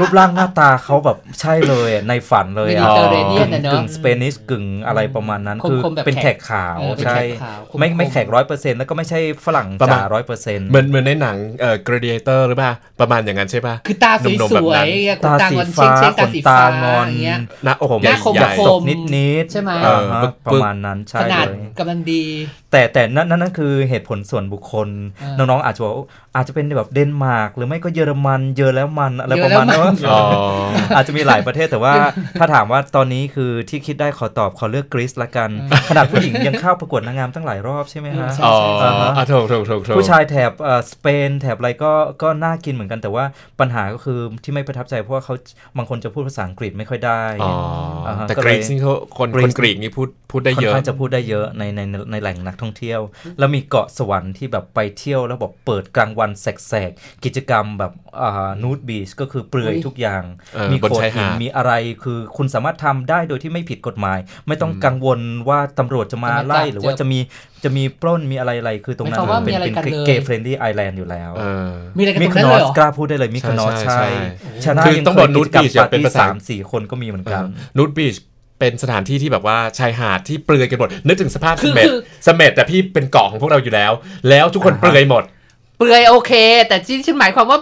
รูปร่างหน้าตาเขาแบบใช่เลยอะในฝันเลยเมอะดิเตอร์เรเนียนกึ่นะงเนอะกึ่งสเปนิชกึ่งอะไรประมาณนั้นคมๆคือแบบเป็นแขแขกกขาวเออเป็นใช่แขกขาวคมๆไม่ไม่แขกร้อยเปอร์เซ็นต์แล้วก็ไม่ใช่ฝรั่งประมาณจ๋าร้อยเปอร์เซ็นต์เหมือนเหมือนในหนังเอ่อ Gladiator หรือเปล่าประมาณอย่างนั้นใช่ป่ะคือตาสหนุ่มๆวแบบยนั้นๆอย่างตาตาสีงอนเช็ฟ้าคเช็คตาขนสีตาฟ้างอนอย่างเงี้ยหน้าอกผมใหญ่หน้าคมใหแบญ่บศพนิดนิดๆใช่ไหมอ่าเอฮะอปึ๊กประมาณนั้นใช่ขนาดเลยกำลังดีแต่แต่นั่นนั่นนั่นคือเหตุผลส่วนบุคคลอ่าน้องๆอาจจะบอกว่าอาจจะเป็นแบบเดนมาร์กหรือไม่ก็เยอรมัน เยอะแล้วมันอะไรเยปอะระมาณนั้นแล้วมันว่าอ๋ออาจจะมีหลายประเทศแต่ว่าถ้าถามว่าตอนนี้คือที่คิดได้ขอตอบขอเลือกกรีซละกัน ขนาดผู้หญิงยังเข้าประกวดนางงามตั้งหลายรอบใช่ไหมฮะใช่อ๋ออ่าฮะอะถูกถูกถูกถูกผู้ชายแถบเอ่อสเปนแถบอะไรก็ก็น่ากินเหมือนกันแต่ว่าปัญหาก็คือที่ไม่ประทับใจเพราะว่าเขาบางคนจะพูดภาษาอังกฤษไม่ค่อยได้อ๋ออ่าฮะแต่ก็กเลยรีกนี่เขาคนกรีคซนกรีกนี่พูด พูดได้ค่อนเยอะข้างจะพูดได้เยอะในในในในแหล่งนักท่องเที่ยว แล้วมีเกาะสวรรค์ที่แบบไปเที่ยวแล้วบอกเปิดกลางวันแสกๆกิจกรรมแบบอ่า nude beach ก็คือเปลือยอุ๊ยทุกอย่างเออมีบนโขดชายหิหานดมีอะไรคือคุณสามารถทำได้โดยที่ไม่ผิดกฎหมาย ไม่ต้องกังวลว่าตำรวจจะมาจะมาไล่จับหรือว่าจะมีจะมีปล้นมีอะไรอะไรคือตรงนั้นหมายความว่าเป็มีนอะไรเป็นกันเลย gay friendly island อยู่แล้วเออมีอะไรกันมิตรงคนั้นนเลอยสเหรอกล้าพูดได้เลยมิคอนอสใช่ใช่ใช่ชนะคือยังต้องเคบอกยนูมีดกิจกรรมบีชปาร์เป็นตี้ภาษาสามสี่คนก็มีเหมือนกันนูดบีชไป เป็นสถานที่ที่แบบว่าชายหาดที่เปลือยกันหมด นึกถึงสภาพคืเสอม็ดคือเสม็ดแต่พี่เป็นเกาะของพวกเราอยู่แล้ว แล้วทุกคนเปลือยหมด เปลือยโอเค แต่ที่ฉันหมายความว่า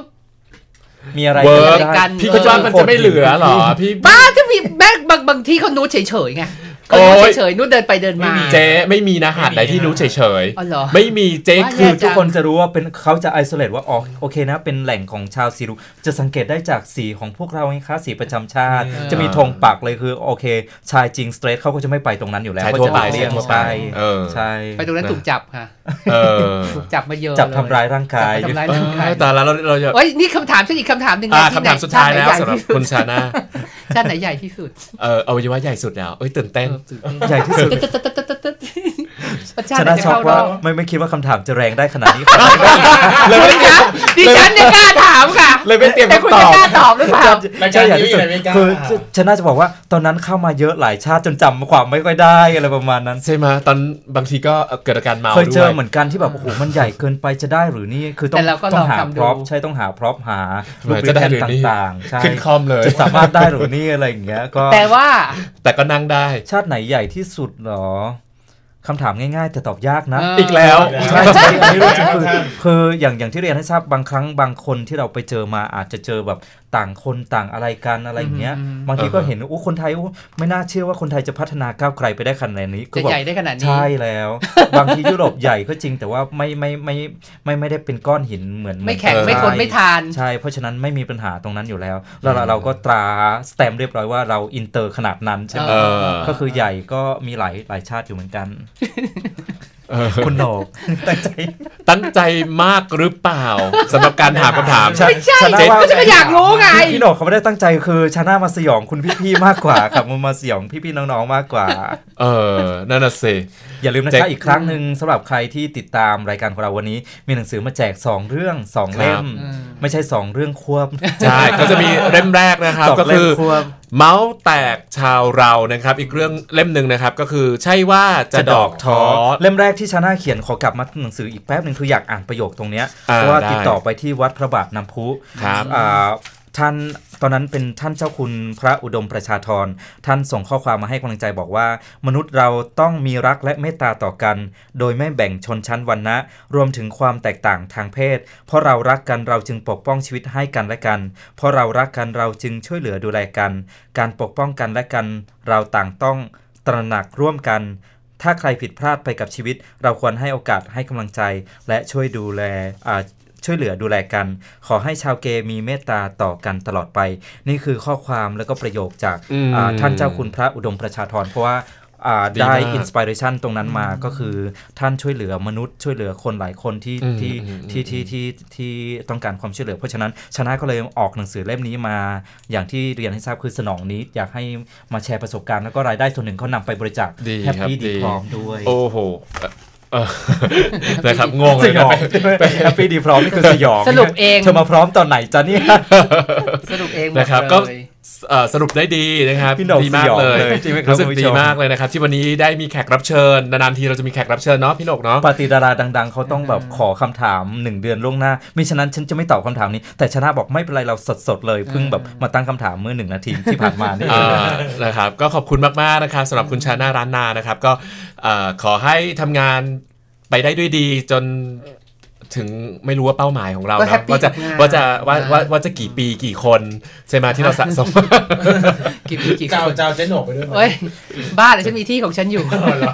มีอะไรเวิร์กได้กันพี่ก็ว่ามันจะไม่เหลือหรอพี่บ้าจะมีแม่งบางบางที่เขานูดเฉยๆไง เขาโอ๊นูดยเฉยๆนูดเดินไปเดินมาเจ๊ไม่มีนะหาดไหนที่รู้เฉยอ๋อเหรอๆไม่มีเจ๊ว่าคือแย่จังทุกคนจะรู้ว่าเป็นเขาจะไอโซเลตว่าอ๋อโอเคนะ เป็นแหล่งของชาวซีรุจะสังเกตได้จากสีของพวกเราไงคะสีประจำชาติเออจะมีธงปักเลยคือโอเค ชายจริงสเตรทเขาก็จะไม่ไปตรงนั้นอยู่แล้วชายเขาทั่วจะไปเลี่ยงทั่วไปเออใช่ไปตรงนั้นนะถูกจับค่ะเออถูกจับมาเยอะจับเลทำร้ายร่างกายจับทำร้ายเอร่างกายอแต่ละเราเราจะเอ้ยนี่คำถามฉันอีกคำถามหนึ่งนะอ่าที่คำถามสุดท้ายแล้วชติสำหรับไนใญ่ที่คุณชาน่า ชาติไหนใหญ่ที่สุด เอออวัยวะใหญ่สุดแล้วเอ้ยตื่นเต้นเออตื่นเต้นใหญ่ที่สุด ตึ๊ดตึ๊ดตึ๊ดตึ๊ดตึ๊ดชาชติไหนนะจะช็อกเข้ารว่าอบ ไม่ไม่คิดว่าคำถามจะแรงได้ขนาดนี้ เลยไม่ได้เตรียม ดิฉันเนี่ยกล้าถามค่ะเลยไม่เตรียมแต่คุณคำตอบจะกล้าตอบหรือเปล่าใช่อย่างที่สุดคือฉันน่าจะบอกว่าตอนนั้นเข้ามาเยอะหลายชาติจนจำความไม่ค่อยได้อะไรประมาณนั้น ใช่ไหมตอนบางทีก็เกิดอาการเมาเคยเจด้อวยเหมือนกันที่แบบโอ้โหมันใหญ่เกินไปจะได้หรือนี่คือต้อแต่งเราก็ต้องหาลองทำดู พร็อพใช่ต้องหาพร็อพหาเหมือนจะได้หรือนี่ต่างๆใช่ขึ้นคอมเลย จะสามารถได้หรือนี่อะไรอย่างเงี้ยก็แต่ว่าแต่ก็นั่งได้ ชาติไหนใหญ่ที่สุดเหรอ คำถามง่ายๆแต่ตอบยากนะเอออีกแล้วใช่ใช่อันนี้รู้จริงคือคืออย่างอย่างที่เรียนให้ทราบบางครั้งบางคนที่เราไปเจอมาอาจจะเจอแบบ ต่างคนต่างอะไรกันอะไรอย่างเงี้ยอืมบางทีก็อ่าฮะเห็นโอ้คนไทยโอ้ไม่น่าเชื่อว่าคนไทยจะพัฒนาก้าวไกลไปได้ขนาดนี้ก็จะแบบใหญ่ได้ขนาดนี้ใช่แล้ว บางทียุโรปใหญ่ก็จริงแต่ว่าไม่ไม่ไม่ไม่ไม่ได้เป็นก้อนหินเหมือนไม่แข็งเออไม่ทนไม่ทานใช่เพราะฉะนั้นไม่มีปัญหาตรงนั้นอยู่แล้วแล้วเราเราก็ตราสแตมป์เรียบร้อยว่าเราอินเตอร์ขนาดนั้นใช่ไหมเออก็คือใหญ่ก็มีหลายหลายชาติอยู่เหมือนกันเออ คุณโหนกตั้งใจตั้งใจมากหรือเปล่าสำหรับการถามคำถามไม่ใช่ชนะว่าก็จะไม่อยากรู้ไงพี่โหนกเขาไม่ได้ตั้งใจคือชาน่ามาสยองคุณพี่ๆมากกว่าครับมันมาสยองพี่ๆน้องๆมากกว่า เออนั่นน่ะสิ อย่าลืมนะแจคะกอีกครั้งหนึ่งสำหรับใครที่ติดตามรายการของเราวันนี้ มีหนังสือมาแจก 2 เรื่อง 2 เล่มอืมไม่ใช่ 2 เรื่องควบใช่ก็จะมีเล่มแรกนะครับสองก็เล่คืมอควบเมาส์แตกชาวเรานะครับ อีกเรื่องเล่มหนึ่งนะครับ ก็คือใช่ว่าจะดอกท้อเล่มแรกที่ชาน่าเขียนขอกลับมาหนังสืออีกแป๊บหนึ่งคืออยากอ่านประโยคตรงเนี้ยอ่าเพราะว่าได้ติดต่อไปที่วัดพระบาทน้ำพุครับอ่าท่าน ตอนนั้นเป็นท่านเจ้าคุณพระอุดมประชาธรท่านส่งข้อความมาให้กำลังใจบอกว่า มนุษย์เราต้องมีรักและเมตตาต่อกัน โดยไม่แบ่งชนชั้นวรรณะ รวมถึงความแตกต่างทางเพศ เพราะเรารักกันเราจึงปกป้องชีวิตให้กันและกัน เพราะเรารักกันเราจึงช่วยเหลือดูแลกัน การปกป้องกันและกัน เราต่างต้องตระหนักร่วมกันถ้าใครผิดพลาดไปกับชีวิต เราควรให้โอกาสให้กำลังใจ และช่วยดูแลอ่า ช่วยเหลือดูแลกัน ขอให้ชาวเกย์มีเมตตาต่อกันตลอดไป นี่คือข้อความแล้วก็ประโยคจากอืมอ่าท่านเจ้าคุณพระอุดมประชาธรเพราะว่าอ่าดีได้มากอินสปิเรชันตรงนั้นมาก็คือท่านช่วยเหลือมนุษย์ช่วยเหลือคนหลายคนที่อืมที่อืมที่ที่ที่ที่ต้องการความช่วยเหลือ เพราะฉะนั้นชนะก็เลยออกหนังสือเล่มนี้มา อย่างที่เรียนให้ทราบคือสนองนี้ อยากให้มาแชร์ประสบการณ์แล้วก็รายได้ส่วนหนึ่งเขานำไปบริจาคดีแฮปครับปี้ดีดีพร้อมด้วย โอ้โหเอ่อเออ นะครับงงเลสยยนะองไปแฮปปี้ดีพร้อมนี่คือสยองสรุปเองเธอมาพร้อมตอนไหนจ๊ะเนี่ยสรุปเองหมดนะครับเลยก็เอ่อ สรุปได้ดีนะครับพี่โหน่งดีมากเลยสยองเลยจริงไหมครับรู้สึกคุณผู้ดีชมมากเลยนะครับ ที่วันนี้ได้มีแขกรับเชิญนานๆทีเราจะมีแขกรับเชิญเนาะพี่โหนกเนาะปฏิดาราดัง ๆเขาต้องแบบขอคำถามหนึ่งเดือนล่วงหน้ามิฉะนั้นฉันจะไม่ตอบคำถามนี้ แต่ชนะบอกไม่เป็นไรเราสดๆเลยเพิ่งแบบมาตั้งคำถามเมื่อหนึ่งนาทีที่ผ่านมานี่เออ่างนะครับก็ขอบคุณมากๆนะครับสำหรับคุณชาน่าร้านนานะครับ ก็เอ่อขอให้ทำงานไปได้ด้วยดีจน ถึงไม่รู้ว่าเป้าหมายของเราก็เนแฮอะปปี้ว่าจะกับงานว่าจะว่าว่าอ่าว่าจะกี่ปีกี่คนใช่ไหมที่เราสะสมกี่ปีกี่เจ้าคนเจ้าเจ๊หนกไปด้วยไหมเอ้ยบ้าเลยฉันมีที่ของฉันอยู่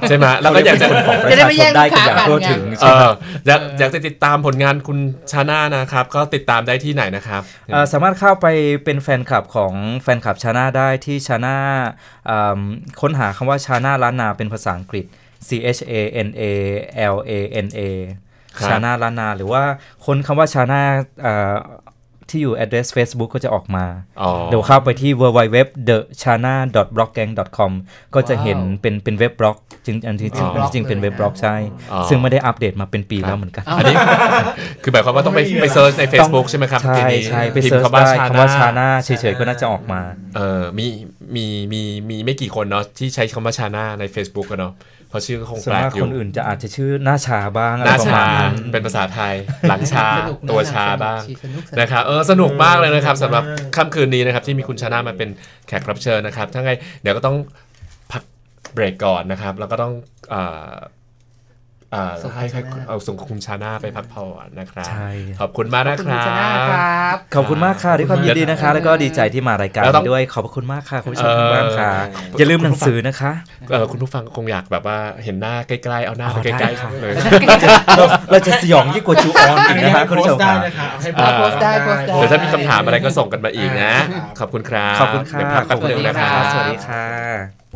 ใช่ไหมแล้วก็อยากจะจะได้ไม่แย่งได้ลูกกันค้าอย่างทั่วกันไงถึงเอออยากอยากจะติดตามผลงานคุณชาน่านะครับ ก็ติดตามได้ที่ไหนนะครับเอ่อสามารถเข้าไปเป็นแฟนคลับของแฟนคลับชาน่าได้ที่ชาน่าค้นหาคำว่าชาน่าล้านนาเป็นภาษาอังกฤษ C H A N A L A N A ครับ ชาน่าล้านนา หรือว่าค้นคำว่าชาน่าที่อยู่ address Facebook ก็จะออกมาอ๋อเดี๋ยวเข้าไปที่ www the chana bloggang com ก็จะเห็นเป็นเป็น web blog จริงอันที่จริงอ๋ออันที่จริงเป็น web blog ใช่อ๋อซึ่งไม่ได้อัปเดตมาเป็นปีแล้วเหมือนกัน อันนี้คือหมายความว่าต้องไปไป search ใน Facebook ใช่ไหมครับ ใช่ทีนี้ใช่ไปพิมพ์ชคำว่าได้ชาคำว่าชาน่าน่าเฉยๆก็น่าจะออกมา เออมี มีมีมีไม่กี่คนเนาะที่ใช้คำว่าชาน่าใน Facebook กันเนาะเพราะชื่อก็คงส่วแปนลกมากอคยู่นอื่นจะอาจจะชื่อหน้าชาบ้างอะหไรน้าประชามาณนั้นเป็นภาษาไทย หลังชาสนุกนะตัวชาบ้างสนุกสนุกนะครับเออสนุกมากเลยนะครับสำหรับค่ำคืนนี้นะครับที่มีคุณชาน่ามาเป็นแขกรับเชิญนะครับถ้าไงเดี๋ยวก็ต้องเบรกก่อนนะครับ แล้วก็ต้องอ่าอ่าส่งคุณ ให้ให้ชาน่าเอาส่งคุณชาน่าไปพักผ่อนนะครับใช่ขอบคุณมากขอนะบคุณครัคุณชนะครับบขอบคุณมากค่ะด้วยความยินดีนะคะ แล้วก็ดีใจที่มารายการแล้วต้องด้วยขอบพระคุณมากค่ะคุณผู้ชมเอ่อทางบ้านค่ะอย่าลืมหนังสือนะคะเออคุณผู้ฟังคงอยากแบบว่าเห็นหน้าใกล้ๆเอาหน้าอ๋ไปอใกล้ได้ค่ะๆเลยเราเราจะสยองยิ่งกว่าจูออนอีกนะคะคุณผู้ชมค่ะอ่าโพสต์ได้โพสต์ได้เดี๋ยวถ้ามีคำถามอะไรก็ส่งกันมาอีกนะ ขอบคุณครับขอบคุณค่ะเดี๋ยวพักขแป๊อบบคุณนึงนะนะคคะรับสวัสดีค่ะ